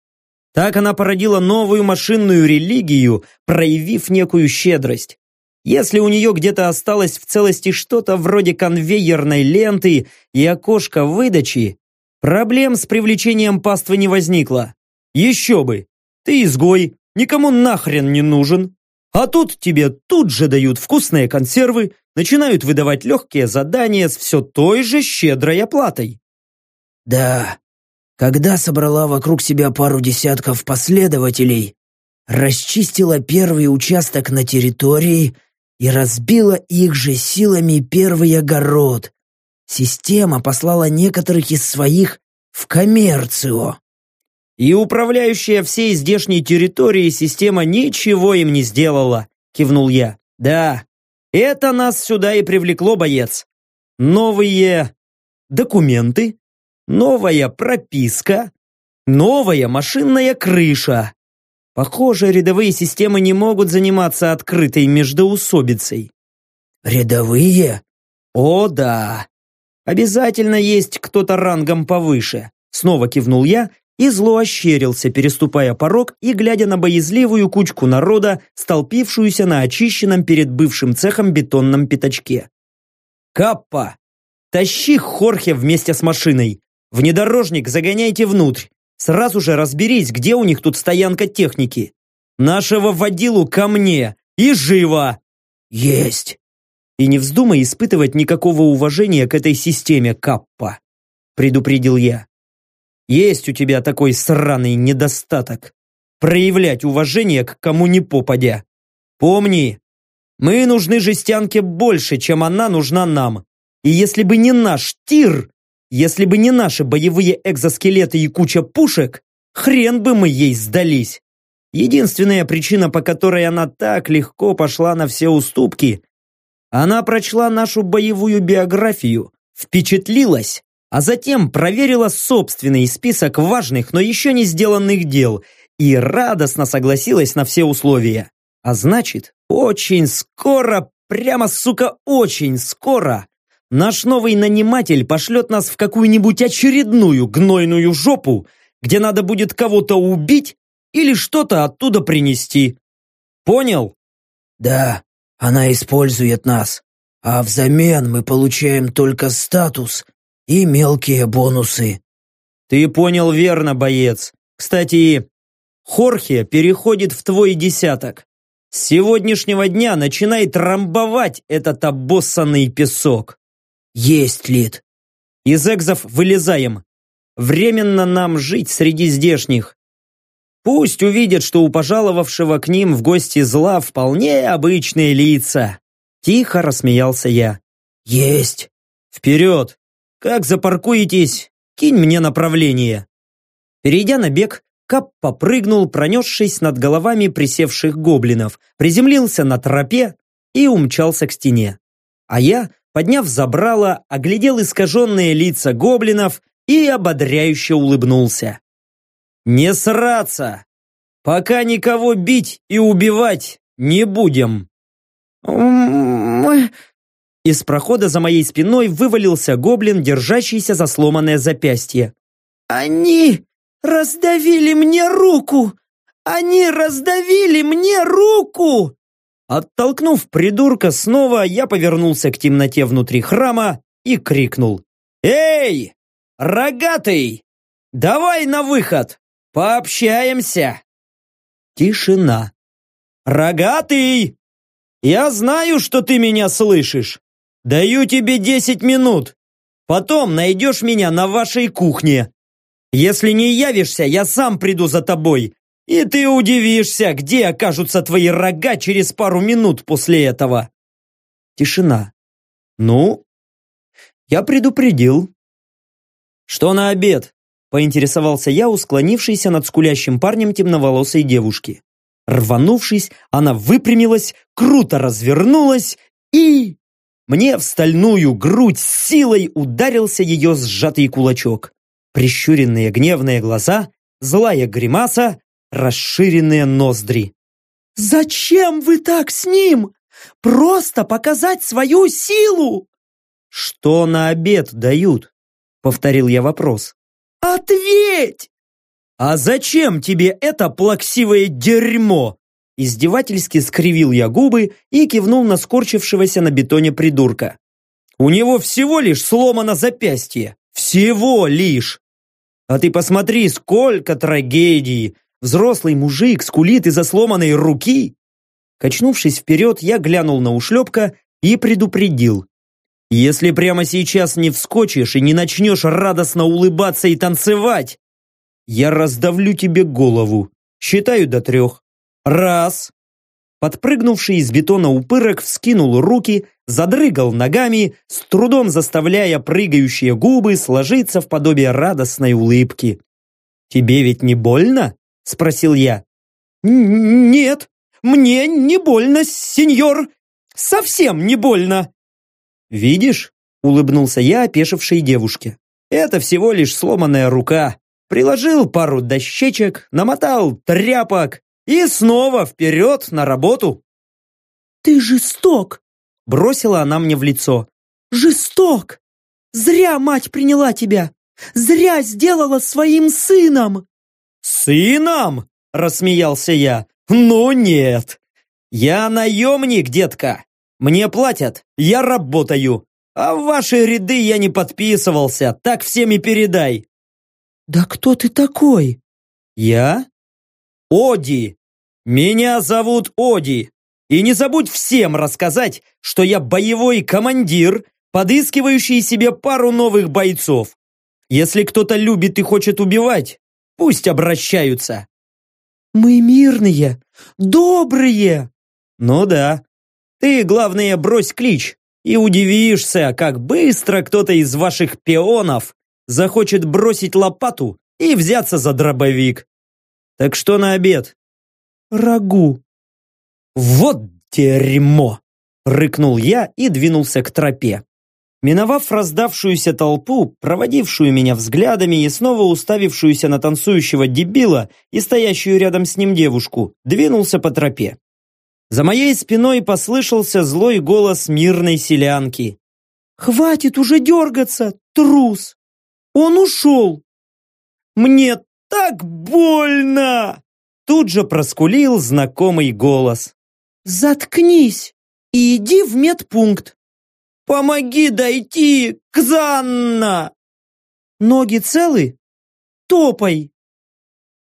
Так она породила новую машинную религию, проявив некую щедрость. Если у нее где-то осталось в целости что-то вроде конвейерной ленты и окошка выдачи, проблем с привлечением паствы не возникло. Еще бы! Ты изгой, никому нахрен не нужен. А тут тебе тут же дают вкусные консервы, начинают выдавать легкие задания с все той же щедрой оплатой. Да, Когда собрала вокруг себя пару десятков последователей, расчистила первый участок на территории и разбила их же силами первый огород. Система послала некоторых из своих в коммерцию. И управляющая всей здешней территорией система ничего им не сделала, кивнул я. Да, это нас сюда и привлекло, боец. Новые документы, новая прописка, новая машинная крыша. Похоже, рядовые системы не могут заниматься открытой междоусобицей. Рядовые? О, да. Обязательно есть кто-то рангом повыше. Снова кивнул я и зло ощерился, переступая порог и глядя на боязливую кучку народа, столпившуюся на очищенном перед бывшим цехом бетонном пятачке. «Каппа! Тащи Хорхе вместе с машиной! Внедорожник загоняйте внутрь! Сразу же разберись, где у них тут стоянка техники! Нашего водилу ко мне! И живо!» «Есть!» «И не вздумай испытывать никакого уважения к этой системе, Каппа!» предупредил я. Есть у тебя такой сраный недостаток. Проявлять уважение к кому ни попадя. Помни, мы нужны жестянке больше, чем она нужна нам. И если бы не наш тир, если бы не наши боевые экзоскелеты и куча пушек, хрен бы мы ей сдались. Единственная причина, по которой она так легко пошла на все уступки, она прочла нашу боевую биографию, впечатлилась а затем проверила собственный список важных, но еще не сделанных дел и радостно согласилась на все условия. А значит, очень скоро, прямо сука, очень скоро, наш новый наниматель пошлет нас в какую-нибудь очередную гнойную жопу, где надо будет кого-то убить или что-то оттуда принести. Понял? Да, она использует нас, а взамен мы получаем только статус и мелкие бонусы. Ты понял верно, боец. Кстати, Хорхе переходит в твой десяток. С сегодняшнего дня начинай трамбовать этот обоссанный песок. Есть, Лид. Из экзов вылезаем. Временно нам жить среди здешних. Пусть увидят, что у пожаловавшего к ним в гости зла вполне обычные лица. Тихо рассмеялся я. Есть. Вперед! Как запаркуетесь, кинь мне направление. Перейдя на бег, Кап попрыгнул, пронесшись над головами присевших гоблинов, приземлился на тропе и умчался к стене. А я, подняв забрало, оглядел искаженные лица гоблинов и ободряюще улыбнулся. «Не сраться! Пока никого бить и убивать не будем!» «Мы из прохода за моей спиной вывалился гоблин, держащийся за сломанное запястье. «Они раздавили мне руку! Они раздавили мне руку!» Оттолкнув придурка снова, я повернулся к темноте внутри храма и крикнул. «Эй, рогатый! Давай на выход! Пообщаемся!» Тишина. «Рогатый! Я знаю, что ты меня слышишь! Даю тебе десять минут. Потом найдешь меня на вашей кухне. Если не явишься, я сам приду за тобой. И ты удивишься, где окажутся твои рога через пару минут после этого. Тишина. Ну, я предупредил. Что на обед? Поинтересовался я у склонившейся над скулящим парнем темноволосой девушки. Рванувшись, она выпрямилась, круто развернулась и... Мне в стальную грудь силой ударился ее сжатый кулачок. Прищуренные гневные глаза, злая гримаса, расширенные ноздри. «Зачем вы так с ним? Просто показать свою силу!» «Что на обед дают?» — повторил я вопрос. «Ответь!» «А зачем тебе это плаксивое дерьмо?» Издевательски скривил я губы и кивнул на скорчившегося на бетоне придурка. «У него всего лишь сломано запястье! Всего лишь! А ты посмотри, сколько трагедий! Взрослый мужик скулит из-за сломанной руки!» Качнувшись вперед, я глянул на ушлепка и предупредил. «Если прямо сейчас не вскочишь и не начнешь радостно улыбаться и танцевать, я раздавлю тебе голову. Считаю до трех. Раз. Подпрыгнувший из бетона упырок вскинул руки, задрыгал ногами, с трудом заставляя прыгающие губы сложиться в подобие радостной улыбки. «Тебе ведь не больно?» – спросил я. «Нет, мне не больно, сеньор. Совсем не больно». «Видишь?» – улыбнулся я опешившей девушке. «Это всего лишь сломанная рука. Приложил пару дощечек, намотал тряпок и снова вперед на работу». «Ты жесток!» – бросила она мне в лицо. «Жесток! Зря мать приняла тебя! Зря сделала своим сыном!» «Сыном?» – рассмеялся я. «Ну нет! Я наемник, детка! Мне платят, я работаю, а в ваши ряды я не подписывался, так всем и передай!» «Да кто ты такой?» «Я? Оди! Меня зовут Оди! И не забудь всем рассказать, что я боевой командир, подыскивающий себе пару новых бойцов. Если кто-то любит и хочет убивать, пусть обращаются. Мы мирные, добрые. Ну да. Ты, главное, брось клич и удивишься, как быстро кто-то из ваших пионов захочет бросить лопату и взяться за дробовик. Так что на обед? Рагу. Вот дерьмо! Рыкнул я и двинулся к тропе. Миновав раздавшуюся толпу, проводившую меня взглядами и снова уставившуюся на танцующего дебила и стоящую рядом с ним девушку, двинулся по тропе. За моей спиной послышался злой голос мирной селянки. «Хватит уже дергаться, трус! Он ушел!» «Мне так больно!» Тут же проскулил знакомый голос. «Заткнись и иди в медпункт!» Помоги дойти, Кзанна!» «Ноги целы? Топай!»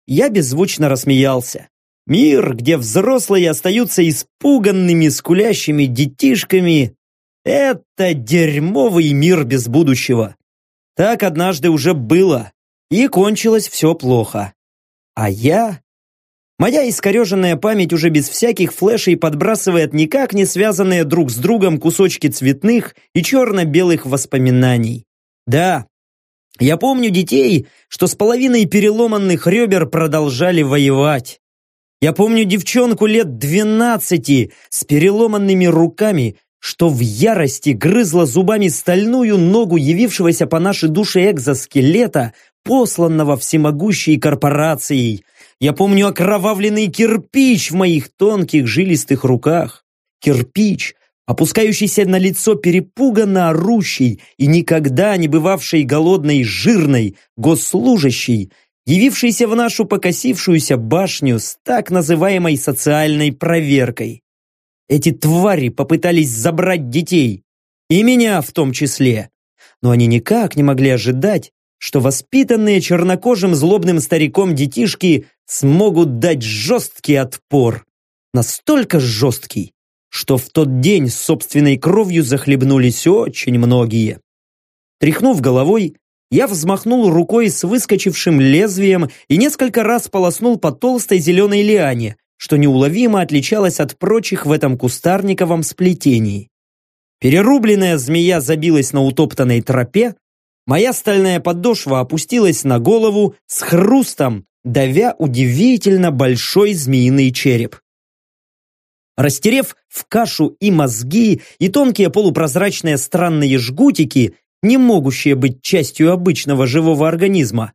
Я беззвучно рассмеялся. Мир, где взрослые остаются испуганными, скулящими детишками, это дерьмовый мир без будущего. Так однажды уже было, и кончилось все плохо. А я Моя искореженная память уже без всяких флешей подбрасывает никак не связанные друг с другом кусочки цветных и черно-белых воспоминаний. Да, я помню детей, что с половиной переломанных ребер продолжали воевать. Я помню девчонку лет двенадцати с переломанными руками, что в ярости грызла зубами стальную ногу явившегося по нашей душе экзоскелета, посланного всемогущей корпорацией – я помню окровавленный кирпич в моих тонких жилистых руках. Кирпич, опускающийся на лицо перепуганно орущей и никогда не бывавшей голодной жирной госслужащей, явившейся в нашу покосившуюся башню с так называемой социальной проверкой. Эти твари попытались забрать детей, и меня в том числе, но они никак не могли ожидать, что воспитанные чернокожим злобным стариком детишки смогут дать жесткий отпор. Настолько жесткий, что в тот день собственной кровью захлебнулись очень многие. Тряхнув головой, я взмахнул рукой с выскочившим лезвием и несколько раз полоснул по толстой зеленой лиане, что неуловимо отличалось от прочих в этом кустарниковом сплетении. Перерубленная змея забилась на утоптанной тропе, моя стальная подошва опустилась на голову с хрустом, давя удивительно большой змеиный череп. Растерев в кашу и мозги, и тонкие полупрозрачные странные жгутики, не могущие быть частью обычного живого организма,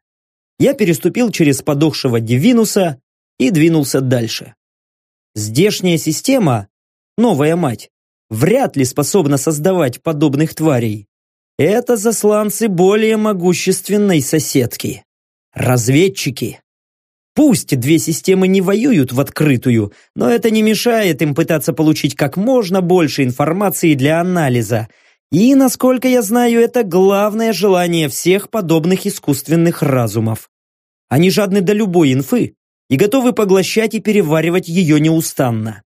я переступил через подохшего Дивинуса и двинулся дальше. Здешняя система, новая мать, вряд ли способна создавать подобных тварей. Это засланцы более могущественной соседки. Разведчики. Пусть две системы не воюют в открытую, но это не мешает им пытаться получить как можно больше информации для анализа. И, насколько я знаю, это главное желание всех подобных искусственных разумов. Они жадны до любой инфы и готовы поглощать и переваривать ее неустанно.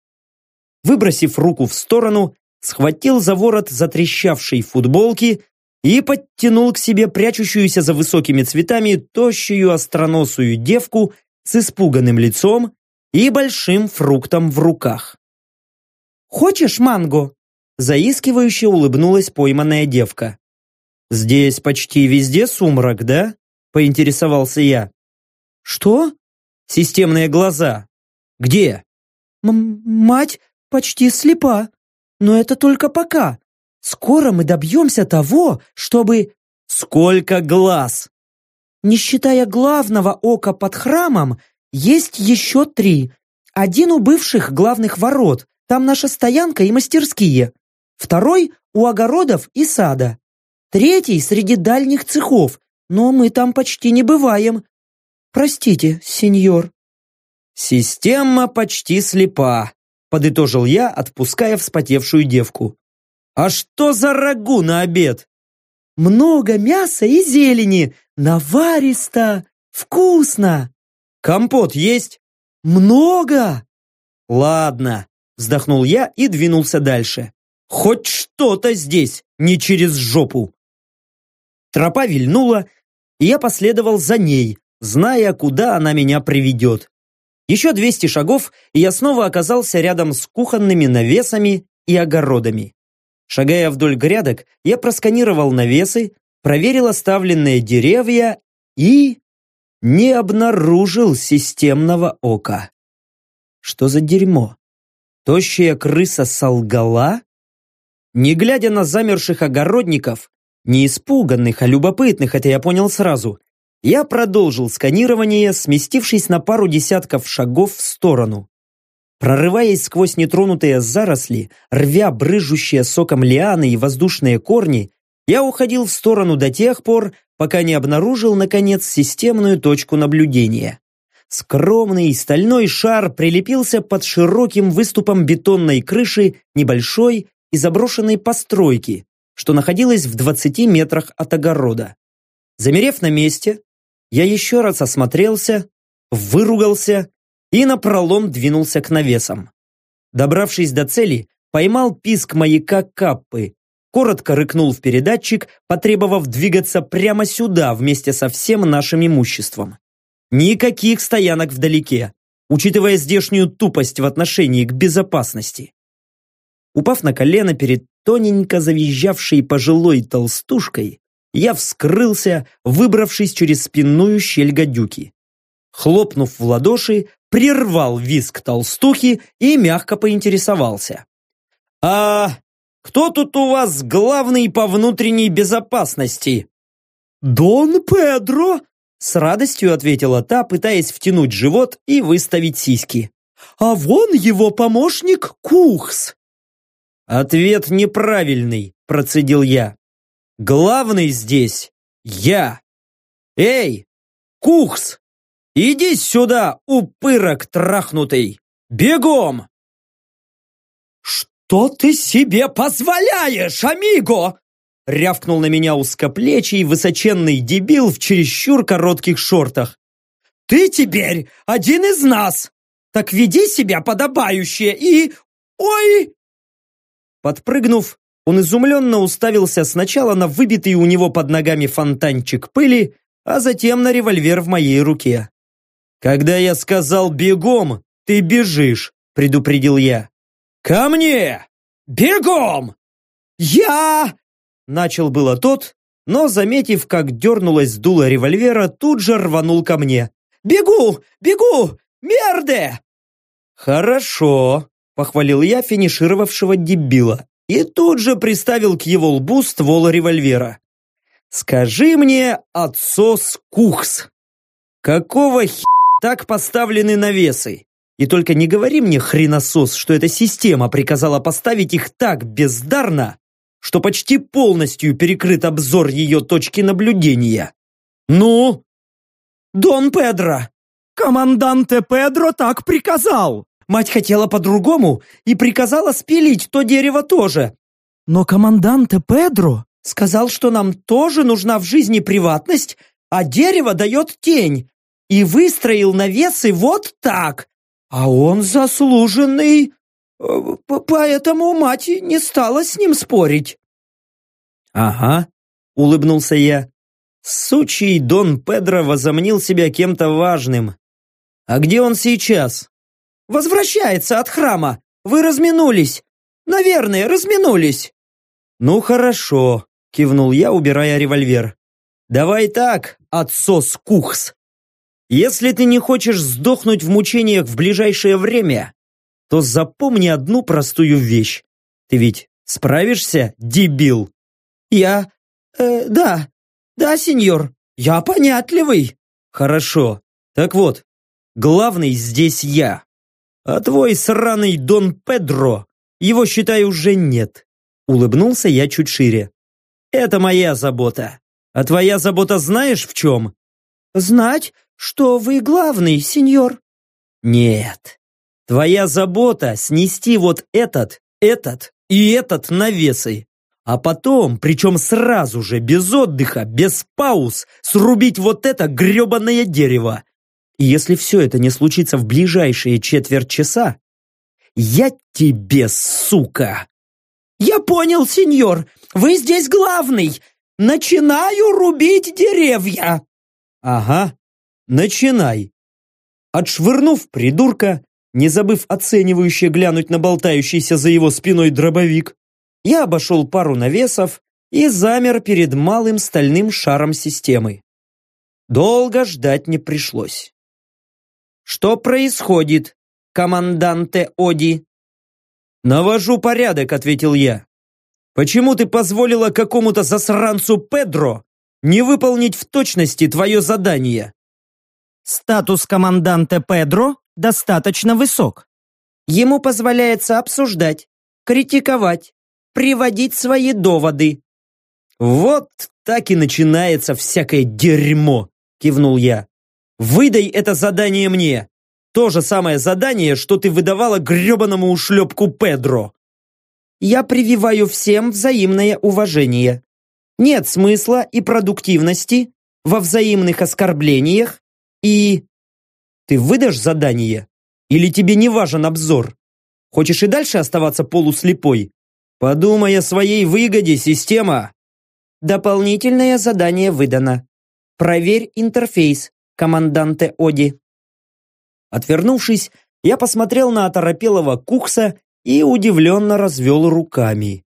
Выбросив руку в сторону, схватил за ворот затрещавшей футболки, и подтянул к себе прячущуюся за высокими цветами тощую остроносую девку с испуганным лицом и большим фруктом в руках. «Хочешь манго?» Заискивающе улыбнулась пойманная девка. «Здесь почти везде сумрак, да?» Поинтересовался я. «Что?» «Системные глаза. Где?» М «Мать почти слепа. Но это только пока. Скоро мы добьемся того, чтобы...» «Сколько глаз?» «Не считая главного ока под храмом, есть еще три. Один у бывших главных ворот, там наша стоянка и мастерские. Второй у огородов и сада. Третий среди дальних цехов, но мы там почти не бываем. Простите, сеньор». «Система почти слепа», — подытожил я, отпуская вспотевшую девку. «А что за рагу на обед?» «Много мяса и зелени, наваристо, вкусно!» «Компот есть?» «Много!» «Ладно», — вздохнул я и двинулся дальше. «Хоть что-то здесь, не через жопу!» Тропа вильнула, и я последовал за ней, зная, куда она меня приведет. Еще 200 шагов, и я снова оказался рядом с кухонными навесами и огородами. Шагая вдоль грядок, я просканировал навесы, проверил оставленные деревья и... не обнаружил системного ока. Что за дерьмо? Тощая крыса солгала? Не глядя на замерших огородников, не испуганных, а любопытных, это я понял сразу, я продолжил сканирование, сместившись на пару десятков шагов в сторону. Прорываясь сквозь нетронутые заросли, рвя брыжущие соком лианы и воздушные корни, я уходил в сторону до тех пор, пока не обнаружил, наконец, системную точку наблюдения. Скромный стальной шар прилепился под широким выступом бетонной крыши небольшой и заброшенной постройки, что находилась в 20 метрах от огорода. Замерев на месте, я еще раз осмотрелся, выругался и напролом двинулся к навесам. Добравшись до цели, поймал писк маяка Каппы, коротко рыкнул в передатчик, потребовав двигаться прямо сюда вместе со всем нашим имуществом. Никаких стоянок вдалеке, учитывая здешнюю тупость в отношении к безопасности. Упав на колено перед тоненько завизжавшей пожилой толстушкой, я вскрылся, выбравшись через спинную щель гадюки. Хлопнув в ладоши, прервал виск толстухи и мягко поинтересовался. «А кто тут у вас главный по внутренней безопасности?» «Дон Педро!» С радостью ответила та, пытаясь втянуть живот и выставить сиськи. «А вон его помощник Кухс!» «Ответ неправильный», процедил я. «Главный здесь я! Эй, Кухс, Иди сюда, упырок трахнутый! Бегом!» «Что ты себе позволяешь, амиго?» Рявкнул на меня узкоплечий, высоченный дебил в чересчур коротких шортах. «Ты теперь один из нас! Так веди себя подобающе и... Ой!» Подпрыгнув, он изумленно уставился сначала на выбитый у него под ногами фонтанчик пыли, а затем на револьвер в моей руке. «Когда я сказал «бегом», ты бежишь», — предупредил я. «Ко мне! Бегом!» «Я...» — начал было тот, но, заметив, как дернулась дуло револьвера, тут же рванул ко мне. «Бегу! Бегу! Мерде!» «Хорошо», — похвалил я финишировавшего дебила и тут же приставил к его лбу ствол револьвера. «Скажи мне, отсос Кухс, какого хи так поставлены навесы. И только не говори мне, хреносос, что эта система приказала поставить их так бездарно, что почти полностью перекрыт обзор ее точки наблюдения. Ну? Дон Педро! Команданте Педро так приказал! Мать хотела по-другому и приказала спилить то дерево тоже. Но команданте Педро сказал, что нам тоже нужна в жизни приватность, а дерево дает тень, и выстроил навесы вот так. А он заслуженный, э, поэтому мать не стала с ним спорить. Ага, улыбнулся я. Сучий Дон Педро возомнил себя кем-то важным. А где он сейчас? Возвращается от храма. Вы разминулись. Наверное, разминулись. Ну хорошо, кивнул я, убирая револьвер. Давай так, отсос Кухс. Если ты не хочешь сдохнуть в мучениях в ближайшее время, то запомни одну простую вещь. Ты ведь справишься, дебил? Я... Э, да, да, сеньор, я понятливый. Хорошо. Так вот, главный здесь я. А твой сраный Дон Педро, его, считай, уже нет. Улыбнулся я чуть шире. Это моя забота. А твоя забота знаешь в чем? Знать, что вы главный, сеньор. Нет. Твоя забота снести вот этот, этот и этот навесы. А потом, причем сразу же, без отдыха, без пауз, срубить вот это гребаное дерево. И если все это не случится в ближайшие четверть часа, я тебе, сука! Я понял, сеньор, вы здесь главный. Начинаю рубить деревья. Ага, начинай. Отшвырнув придурка, не забыв оценивающе глянуть на болтающийся за его спиной дробовик, я обошел пару навесов и замер перед малым стальным шаром системы. Долго ждать не пришлось. «Что происходит, команданте Оди?» «Навожу порядок», — ответил я. «Почему ты позволила какому-то засранцу Педро не выполнить в точности твое задание?» «Статус команданте Педро достаточно высок. Ему позволяется обсуждать, критиковать, приводить свои доводы». «Вот так и начинается всякое дерьмо», — кивнул я. «Выдай это задание мне. То же самое задание, что ты выдавала гребаному ушлепку Педро». «Я прививаю всем взаимное уважение. Нет смысла и продуктивности во взаимных оскорблениях и...» «Ты выдашь задание? Или тебе не важен обзор? Хочешь и дальше оставаться полуслепой? Подумай о своей выгоде, система. Дополнительное задание выдано. Проверь интерфейс, команданте Оди. Отвернувшись, я посмотрел на оторопелого Кухса и удивленно развел руками.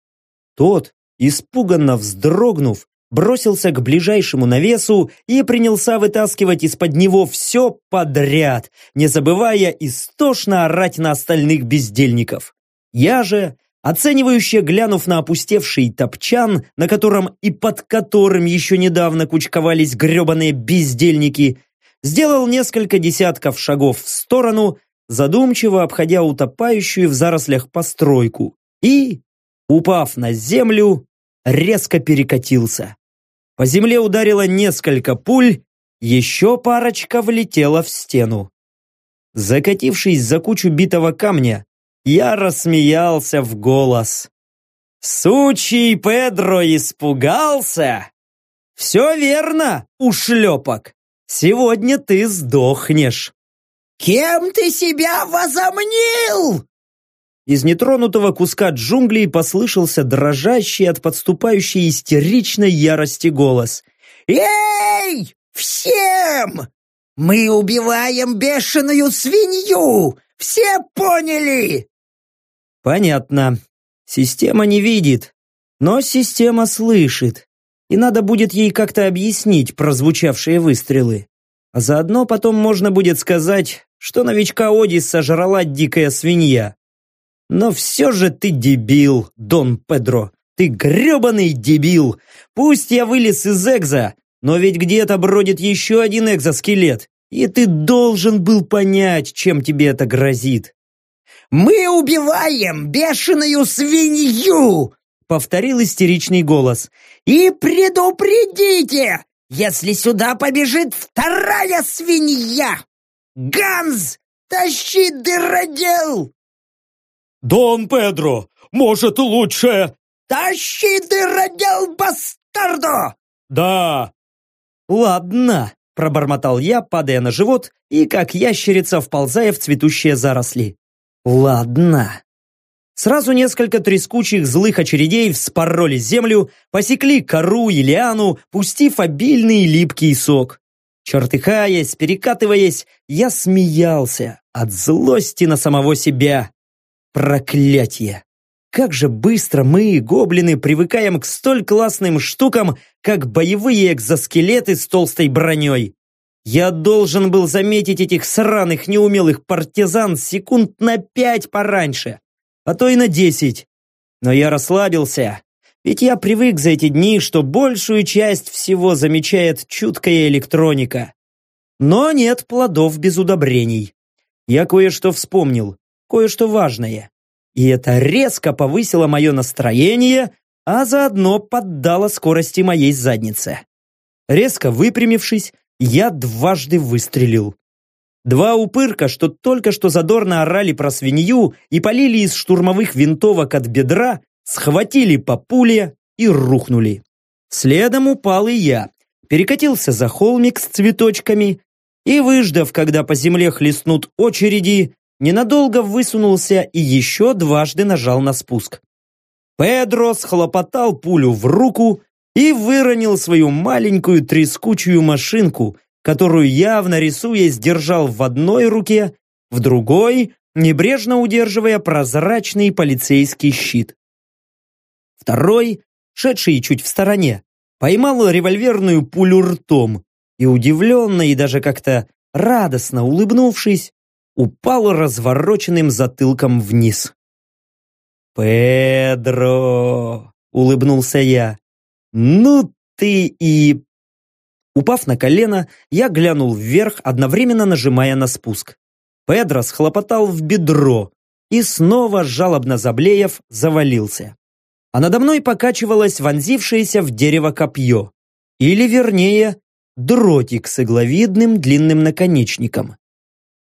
Тот, испуганно вздрогнув, бросился к ближайшему навесу и принялся вытаскивать из-под него все подряд, не забывая истошно орать на остальных бездельников. Я же, Оценивающе глянув на опустевший топчан, на котором и под которым еще недавно кучковались гребаные бездельники, сделал несколько десятков шагов в сторону, задумчиво обходя утопающую в зарослях постройку, и, упав на землю, резко перекатился. По земле ударило несколько пуль, еще парочка влетела в стену. Закатившись за кучу битого камня, я рассмеялся в голос. Сучий Педро испугался? Все верно, ушлепок. Сегодня ты сдохнешь. Кем ты себя возомнил? Из нетронутого куска джунглей послышался дрожащий от подступающей истеричной ярости голос. «Эй, всем! Мы убиваем бешеную свинью! Все поняли!» Понятно. Система не видит, но система слышит. И надо будет ей как-то объяснить прозвучавшие выстрелы. А заодно потом можно будет сказать, что новичка Оди сожрала дикая свинья. Но все же ты дебил, Дон Педро. Ты гребаный дебил. Пусть я вылез из экза, но ведь где-то бродит еще один экзоскелет. И ты должен был понять, чем тебе это грозит. «Мы убиваем бешеную свинью!» — повторил истеричный голос. «И предупредите, если сюда побежит вторая свинья! Ганс, тащи дыродел!» «Дон Педро, может, лучше...» «Тащи дыродел, бастардо!» «Да!» «Ладно», — пробормотал я, падая на живот и как ящерица вползая в цветущие заросли. Ладно. Сразу несколько трескучих злых очередей вспороли землю, посекли кору и лиану, пустив обильный липкий сок. Чертыхаясь, перекатываясь, я смеялся от злости на самого себя. Проклятье! Как же быстро мы, гоблины, привыкаем к столь классным штукам, как боевые экзоскелеты с толстой броней. Я должен был заметить этих сраных неумелых партизан секунд на пять пораньше, а то и на десять. Но я расслабился, ведь я привык за эти дни, что большую часть всего замечает чуткая электроника. Но нет плодов без удобрений. Я кое-что вспомнил, кое-что важное. И это резко повысило мое настроение, а заодно поддало скорости моей заднице. Резко выпрямившись, я дважды выстрелил. Два упырка, что только что задорно орали про свинью и полили из штурмовых винтовок от бедра, схватили по пуле и рухнули. Следом упал и я, перекатился за холмик с цветочками и, выждав, когда по земле хлестнут очереди, ненадолго высунулся и еще дважды нажал на спуск. Педро схлопотал пулю в руку и выронил свою маленькую трескучую машинку, которую явно рисуясь держал в одной руке, в другой, небрежно удерживая прозрачный полицейский щит. Второй, шедший чуть в стороне, поймал револьверную пулю ртом и удивленно и даже как-то радостно улыбнувшись, упал развороченным затылком вниз. «Педро!» — улыбнулся я. «Ну ты и...» Упав на колено, я глянул вверх, одновременно нажимая на спуск. Педро схлопотал в бедро и снова, жалобно заблеев, завалился а надо мной покачивалось вонзившееся в дерево копье. Или, вернее, дротик с игловидным длинным наконечником.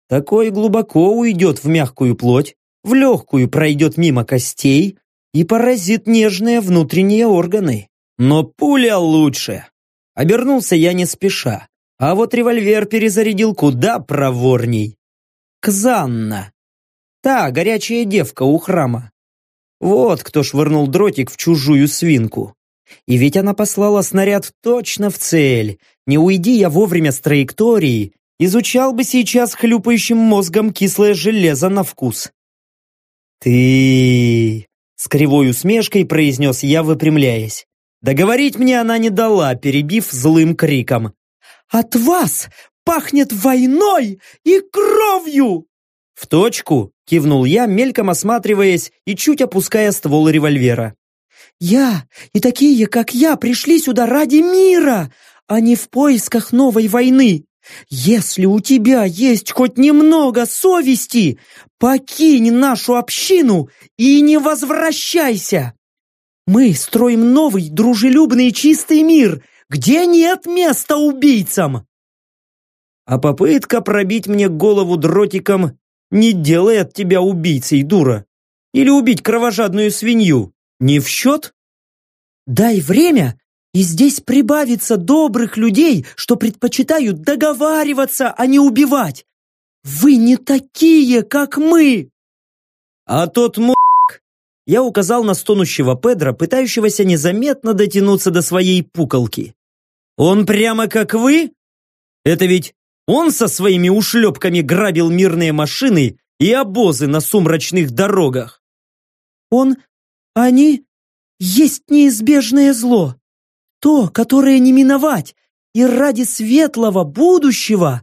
Такой глубоко уйдет в мягкую плоть, в легкую пройдет мимо костей и поразит нежные внутренние органы. Но пуля лучше. Обернулся я не спеша, а вот револьвер перезарядил куда проворней. Кзанна. Та горячая девка у храма. Вот кто швырнул дротик в чужую свинку. И ведь она послала снаряд точно в цель. Не уйди я вовремя с траектории, изучал бы сейчас хлюпающим мозгом кислое железо на вкус. «Ты...» — с кривой усмешкой произнес я, выпрямляясь. Договорить мне она не дала, перебив злым криком. «От вас пахнет войной и кровью!» «В точку!» – кивнул я, мельком осматриваясь и чуть опуская ствол револьвера. «Я и такие, как я, пришли сюда ради мира, а не в поисках новой войны. Если у тебя есть хоть немного совести, покинь нашу общину и не возвращайся. Мы строим новый, дружелюбный, чистый мир, где нет места убийцам!» А попытка пробить мне голову дротиком не делает тебя убийцей, дура. Или убить кровожадную свинью. Не в счет? Дай время, и здесь прибавится добрых людей, что предпочитают договариваться, а не убивать. Вы не такие, как мы. А тот м***, я указал на стонущего Педра, пытающегося незаметно дотянуться до своей пуколки. Он прямо как вы? Это ведь он со своими ушлепками грабил мирные машины и обозы на сумрачных дорогах. Он, они, есть неизбежное зло. То, которое не миновать, и ради светлого будущего.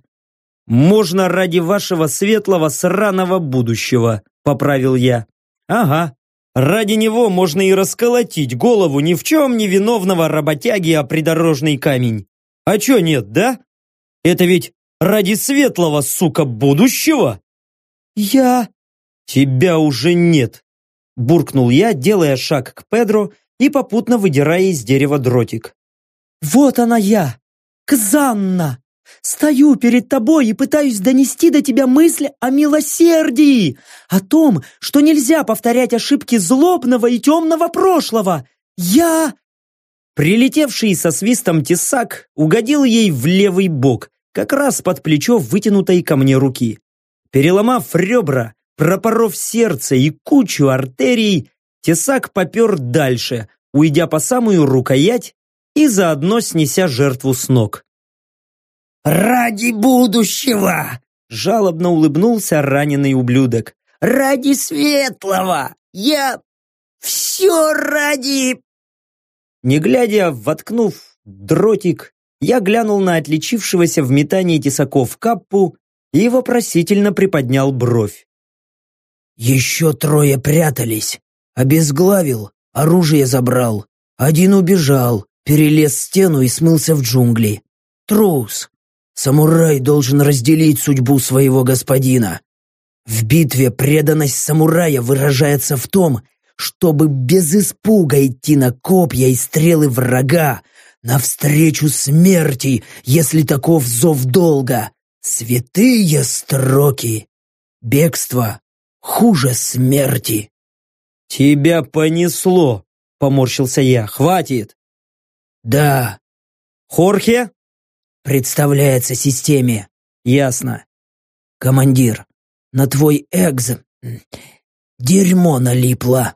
Можно ради вашего светлого сраного будущего, поправил я. Ага, ради него можно и расколотить голову ни в чем не виновного работяги о придорожный камень. А чё нет, да? Это ведь Ради светлого, сука, будущего? Я... Тебя уже нет. Буркнул я, делая шаг к Педро и попутно выдирая из дерева дротик. Вот она я, Кзанна. Стою перед тобой и пытаюсь донести до тебя мысль о милосердии, о том, что нельзя повторять ошибки злобного и темного прошлого. Я...» Прилетевший со свистом тесак угодил ей в левый бок, как раз под плечо вытянутой ко мне руки. Переломав ребра, пропоров сердце и кучу артерий, тесак попер дальше, уйдя по самую рукоять и заодно снеся жертву с ног. «Ради будущего!» — жалобно улыбнулся раненый ублюдок. «Ради светлого! Я... все ради...» Не глядя, воткнув дротик, я глянул на отличившегося в метании тесаков каппу и вопросительно приподнял бровь. «Еще трое прятались. Обезглавил, оружие забрал. Один убежал, перелез стену и смылся в джунгли. Трус. Самурай должен разделить судьбу своего господина. В битве преданность самурая выражается в том, чтобы без испуга идти на копья и стрелы врага, навстречу смерти, если таков зов долга. Святые строки. Бегство хуже смерти. «Тебя понесло!» — поморщился я. «Хватит!» «Да». «Хорхе?» «Представляется системе». «Ясно». «Командир, на твой экз... дерьмо налипло».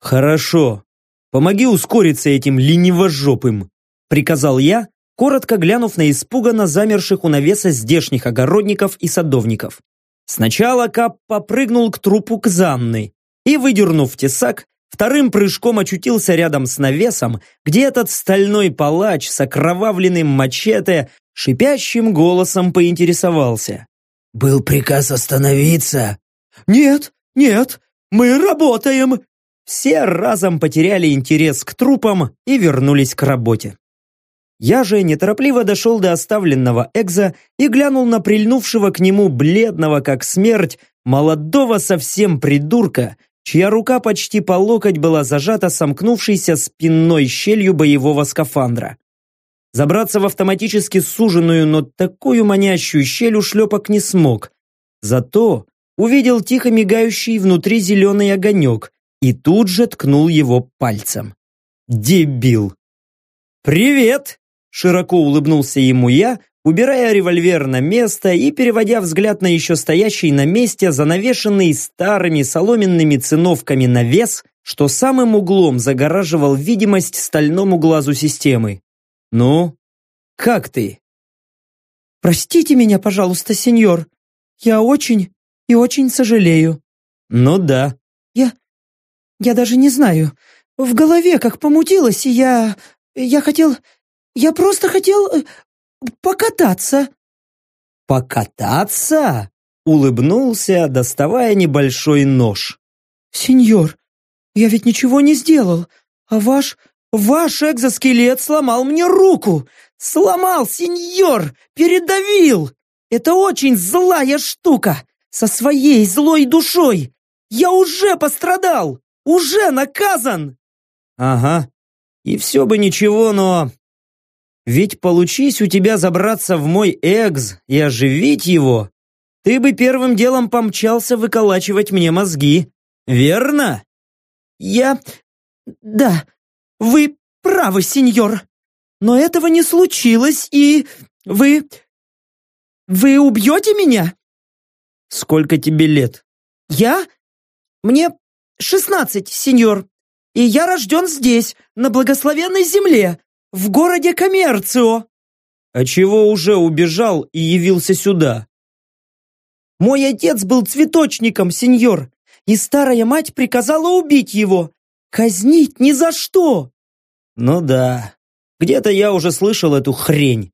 «Хорошо. Помоги ускориться этим ленивожопым», — приказал я, коротко глянув на испуганно замерших у навеса здешних огородников и садовников. Сначала Кап попрыгнул к трупу Кзанны и, выдернув тесак, вторым прыжком очутился рядом с навесом, где этот стальной палач с окровавленным мачете шипящим голосом поинтересовался. «Был приказ остановиться?» «Нет, нет, мы работаем!» Все разом потеряли интерес к трупам и вернулись к работе. Я же неторопливо дошел до оставленного экза и глянул на прильнувшего к нему бледного как смерть молодого совсем придурка, чья рука почти по локоть была зажата сомкнувшейся спинной щелью боевого скафандра. Забраться в автоматически суженную, но такую манящую щель ушлепок не смог. Зато увидел тихо мигающий внутри зеленый огонек и тут же ткнул его пальцем. Дебил! «Привет!» Широко улыбнулся ему я, убирая револьвер на место и переводя взгляд на еще стоящий на месте занавешенный старыми соломенными циновками навес, что самым углом загораживал видимость стальному глазу системы. «Ну, как ты?» «Простите меня, пожалуйста, сеньор. Я очень и очень сожалею». «Ну да». «Я... я даже не знаю. В голове как помутилось, и я... я хотел... Я просто хотел э, покататься». «Покататься?» — улыбнулся, доставая небольшой нож. «Сеньор, я ведь ничего не сделал, а ваш... ваш экзоскелет сломал мне руку! Сломал, сеньор! Передавил! Это очень злая штука! Со своей злой душой! Я уже пострадал! Уже наказан!» «Ага, и все бы ничего, но ведь получись у тебя забраться в мой экз и оживить его, ты бы первым делом помчался выколачивать мне мозги, верно? Я... Да, вы правы, сеньор. Но этого не случилось, и... Вы... Вы убьете меня? Сколько тебе лет? Я? Мне шестнадцать, сеньор. И я рожден здесь, на благословенной земле, в городе Коммерцио!» «А чего уже убежал и явился сюда?» «Мой отец был цветочником, сеньор, и старая мать приказала убить его. Казнить ни за что!» «Ну да, где-то я уже слышал эту хрень.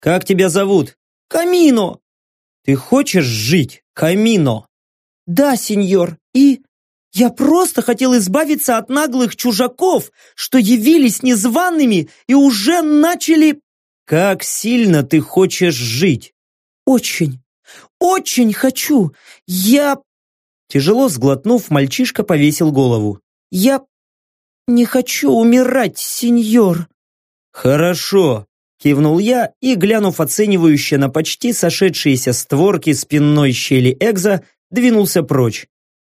Как тебя зовут?» «Камино!» «Ты хочешь жить, Камино?» «Да, сеньор, и...» Я просто хотел избавиться от наглых чужаков, что явились незваными и уже начали... Как сильно ты хочешь жить? Очень, очень хочу. Я... Тяжело сглотнув, мальчишка повесил голову. Я не хочу умирать, сеньор. Хорошо, кивнул я и, глянув оценивающе на почти сошедшиеся створки спинной щели Экза, двинулся прочь.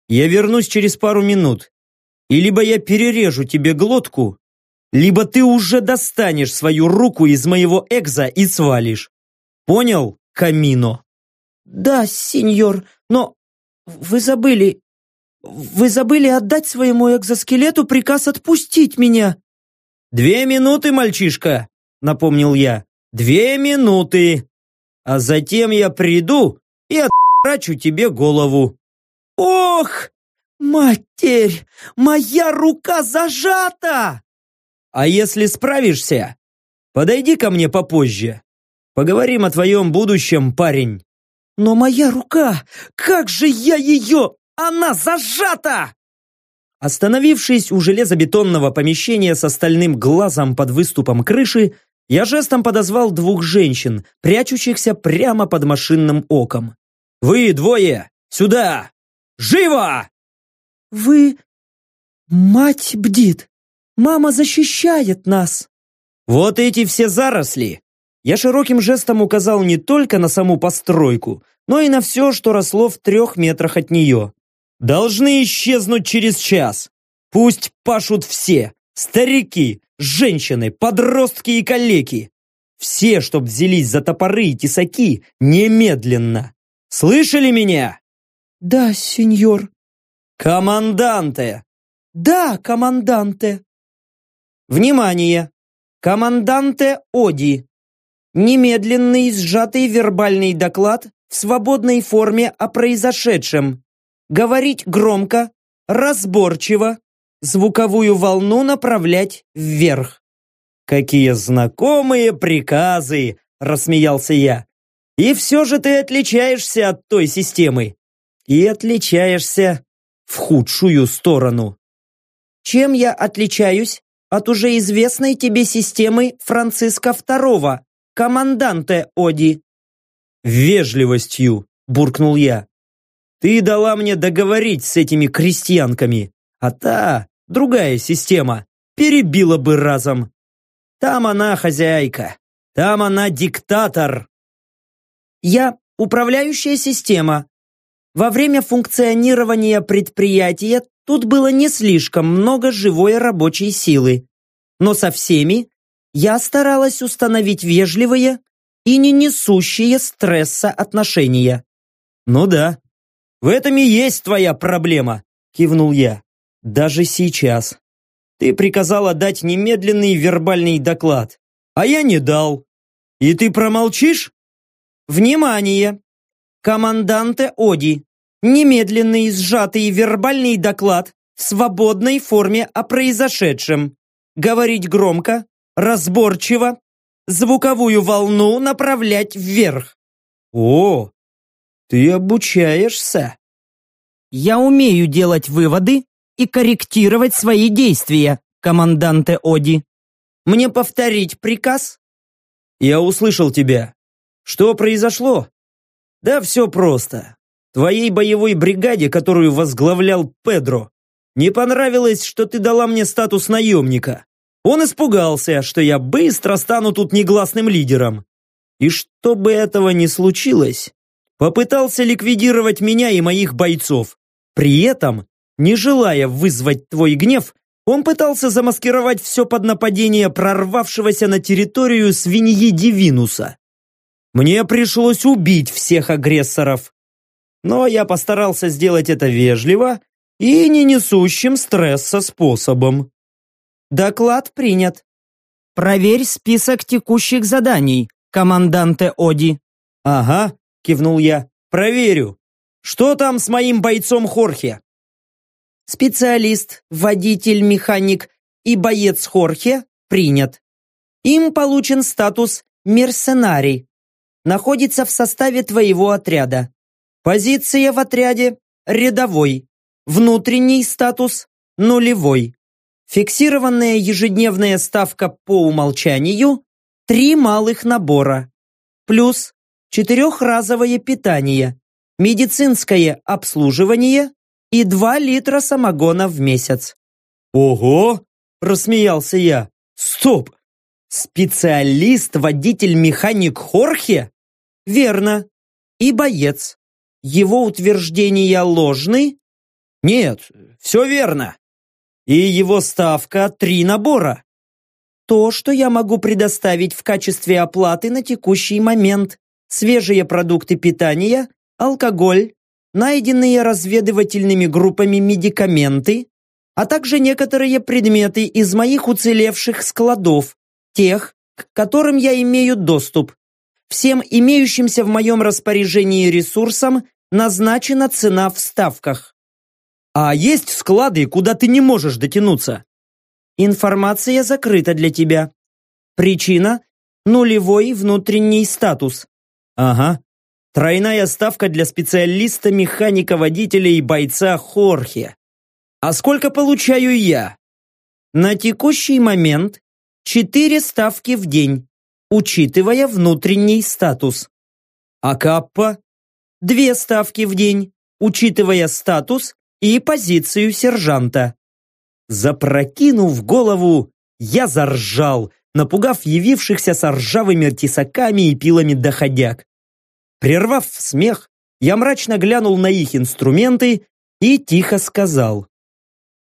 Я вернусь через пару минут. И либо я перережу тебе глотку, либо ты уже достанешь свою руку из моего экза и свалишь. Понял, Камино? Да, сеньор, но вы забыли... Вы забыли отдать своему экзоскелету приказ отпустить меня!» «Две минуты, мальчишка!» — напомнил я. «Две минуты! А затем я приду и оттрачу тебе голову!» «Ох! Матерь! Моя рука зажата!» «А если справишься, подойди ко мне попозже. Поговорим о твоем будущем, парень». «Но моя рука! Как же я ее! Она зажата!» Остановившись у железобетонного помещения с остальным глазом под выступом крыши, я жестом подозвал двух женщин, прячущихся прямо под машинным оком. «Вы двое! Сюда! Живо!» «Вы... Мать бдит! Мама защищает нас!» «Вот эти все заросли я широким жестом указал не только на саму постройку, но и на все, что росло в трех метрах от нее. Должны исчезнуть через час. Пусть пашут все. Старики, женщины, подростки и калеки. Все, чтоб взялись за топоры и тесаки, немедленно. Слышали меня? Да, сеньор. Команданте. Да, команданте. Внимание! Команданте Оди. Немедленный сжатый вербальный доклад в свободной форме о произошедшем. Говорить громко, разборчиво, звуковую волну направлять вверх. «Какие знакомые приказы!» – рассмеялся я. «И все же ты отличаешься от той системы. И отличаешься в худшую сторону». «Чем я отличаюсь от уже известной тебе системы Франциска II?» команданте Оди!» «Вежливостью!» – буркнул я. «Ты дала мне договорить с этими крестьянками, а та, другая система, перебила бы разом. Там она хозяйка, там она диктатор». «Я управляющая система. Во время функционирования предприятия тут было не слишком много живой рабочей силы, но со всеми я старалась установить вежливые и не несущие стресса отношения. «Ну да, в этом и есть твоя проблема», – кивнул я. «Даже сейчас. Ты приказала дать немедленный вербальный доклад, а я не дал. И ты промолчишь?» «Внимание! Команданте Оди, немедленный сжатый вербальный доклад в свободной форме о произошедшем. Говорить громко, разборчиво, звуковую волну направлять вверх. О, ты обучаешься. Я умею делать выводы и корректировать свои действия, команданте Оди. Мне повторить приказ? Я услышал тебя. Что произошло? Да все просто. Твоей боевой бригаде, которую возглавлял Педро, не понравилось, что ты дала мне статус наемника. Он испугался, что я быстро стану тут негласным лидером. И чтобы этого не случилось, попытался ликвидировать меня и моих бойцов. При этом, не желая вызвать твой гнев, он пытался замаскировать все под нападение прорвавшегося на территорию свиньи Дивинуса. Мне пришлось убить всех агрессоров. Но я постарался сделать это вежливо и не несущим стресса способом. Доклад принят. Проверь список текущих заданий, команданте Оди. Ага, кивнул я. Проверю. Что там с моим бойцом Хорхе? Специалист, водитель, механик и боец Хорхе принят. Им получен статус мерсенарий. Находится в составе твоего отряда. Позиция в отряде рядовой. Внутренний статус нулевой. Фиксированная ежедневная ставка по умолчанию – три малых набора. Плюс четырехразовое питание, медицинское обслуживание и 2 литра самогона в месяц. «Ого!» – рассмеялся я. «Стоп! Специалист-водитель-механик Хорхе?» «Верно. И боец. Его утверждения ложны?» «Нет, все верно. И его ставка – три набора. То, что я могу предоставить в качестве оплаты на текущий момент. Свежие продукты питания, алкоголь, найденные разведывательными группами медикаменты, а также некоторые предметы из моих уцелевших складов, тех, к которым я имею доступ. Всем имеющимся в моем распоряжении ресурсам назначена цена в ставках. А есть склады, куда ты не можешь дотянуться? Информация закрыта для тебя. Причина – нулевой внутренний статус. Ага. Тройная ставка для специалиста, механика, водителя и бойца Хорхе. А сколько получаю я? На текущий момент четыре ставки в день, учитывая внутренний статус. А Каппа? Две ставки в день, учитывая статус и позицию сержанта. Запрокинув голову, я заржал, напугав явившихся с ржавыми тесаками и пилами доходяг. Прервав смех, я мрачно глянул на их инструменты и тихо сказал.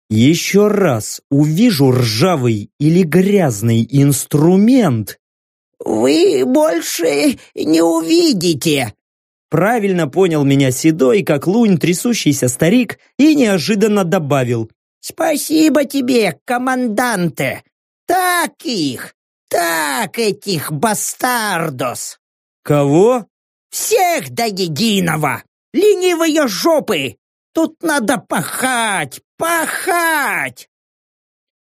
«Еще раз увижу ржавый или грязный инструмент». «Вы больше не увидите», Правильно понял меня седой, как лунь трясущийся старик, и неожиданно добавил. «Спасибо тебе, команданте! Так их! Так этих бастардос!» «Кого?» «Всех до единого! Ленивые жопы! Тут надо пахать, пахать!»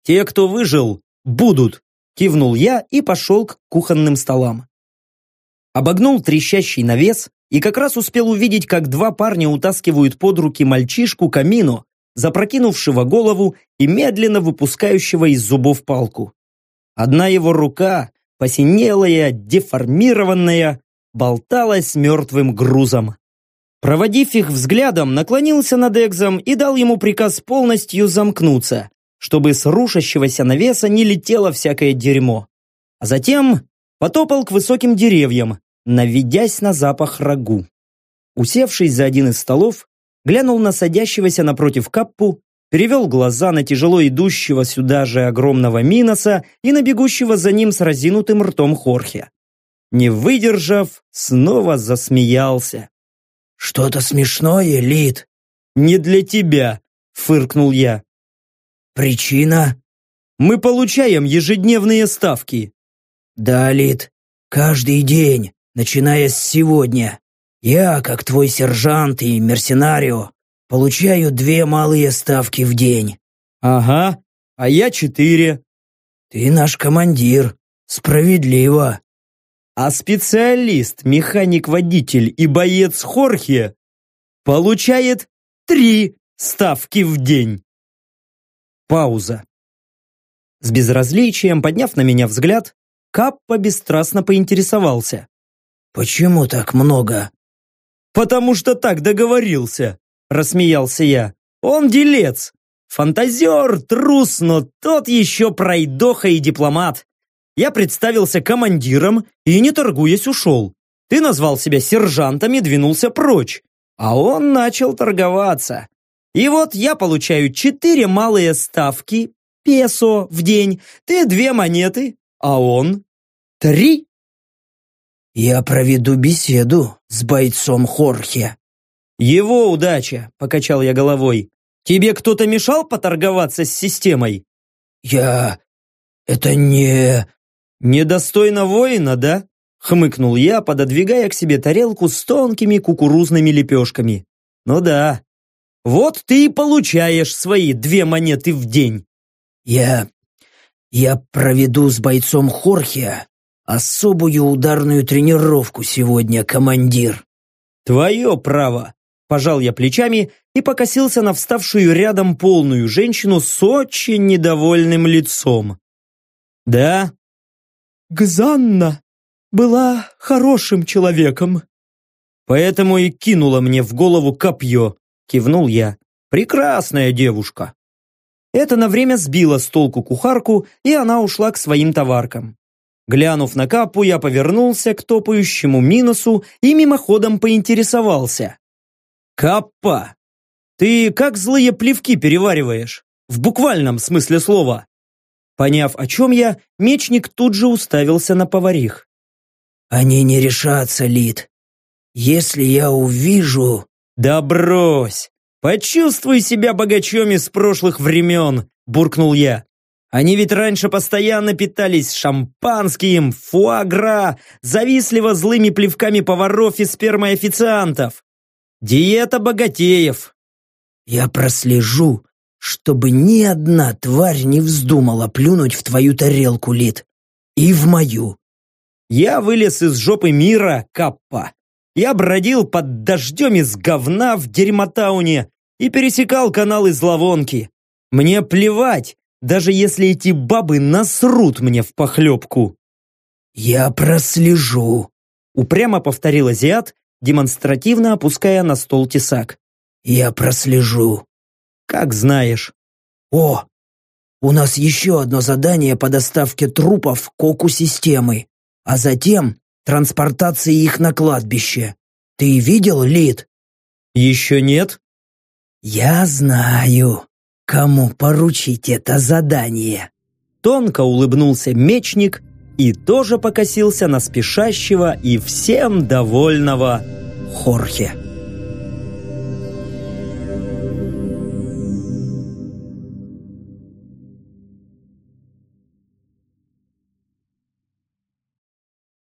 «Те, кто выжил, будут!» Кивнул я и пошел к кухонным столам. Обогнул трещащий навес и как раз успел увидеть, как два парня утаскивают под руки мальчишку Камину, запрокинувшего голову и медленно выпускающего из зубов палку. Одна его рука, посинелая, деформированная, болталась мертвым грузом. Проводив их взглядом, наклонился над Экзом и дал ему приказ полностью замкнуться, чтобы с рушащегося навеса не летело всякое дерьмо. А затем потопал к высоким деревьям, наведясь на запах рагу. Усевшись за один из столов, глянул на садящегося напротив Каппу, перевел глаза на тяжело идущего сюда же огромного Миноса и на бегущего за ним с разинутым ртом Хорхе. Не выдержав, снова засмеялся. «Что-то смешное, Лид?» «Не для тебя», — фыркнул я. «Причина?» «Мы получаем ежедневные ставки». «Да, Лид, каждый день, начиная с сегодня. Я, как твой сержант и мерсенарио, получаю две малые ставки в день. Ага, а я четыре. Ты наш командир. Справедливо. А специалист, механик-водитель и боец Хорхе получает три ставки в день. Пауза. С безразличием, подняв на меня взгляд, Каппа бесстрастно поинтересовался. «Почему так много?» «Потому что так договорился», – рассмеялся я. «Он делец, фантазер, трус, но тот еще пройдоха и дипломат. Я представился командиром и, не торгуясь, ушел. Ты назвал себя сержантом и двинулся прочь. А он начал торговаться. И вот я получаю четыре малые ставки, песо в день, ты две монеты, а он три. «Я проведу беседу с бойцом Хорхе». «Его удача», — покачал я головой. «Тебе кто-то мешал поторговаться с системой?» «Я... это не...» «Недостойно воина, да?» — хмыкнул я, пододвигая к себе тарелку с тонкими кукурузными лепешками. «Ну да. Вот ты и получаешь свои две монеты в день». «Я... я проведу с бойцом Хорхе особую ударную тренировку сегодня, командир». «Твое право!» Пожал я плечами и покосился на вставшую рядом полную женщину с очень недовольным лицом. «Да?» «Гзанна была хорошим человеком». «Поэтому и кинула мне в голову копье», кивнул я. «Прекрасная девушка». Это на время сбило с толку кухарку, и она ушла к своим товаркам. Глянув на капу, я повернулся к топающему Миносу и мимоходом поинтересовался. «Каппа, ты как злые плевки перевариваешь? В буквальном смысле слова». Поняв, о чем я, мечник тут же уставился на поварих. «Они не решатся, Лид. Если я увижу, Да брось! Почувствуй себя богачом из прошлых времен, буркнул я. Они ведь раньше постоянно питались шампанским, фуагра, завистливо злыми плевками поваров и спермой официантов. Диета богатеев. Я прослежу, чтобы ни одна тварь не вздумала плюнуть в твою тарелку, Лид. И в мою. Я вылез из жопы мира, Каппа. Я бродил под дождем из говна в дерьмотауне и пересекал каналы зловонки. Мне плевать, даже если эти бабы насрут мне в похлебку. «Я прослежу», — упрямо повторил азиат, демонстративно опуская на стол тесак. «Я прослежу». Как знаешь. О, у нас еще одно задание по доставке трупов к оку системы, а затем транспортации их на кладбище. Ты видел, Лид? Еще нет. Я знаю, кому поручить это задание. Тонко улыбнулся мечник и тоже покосился на спешащего и всем довольного Хорхе.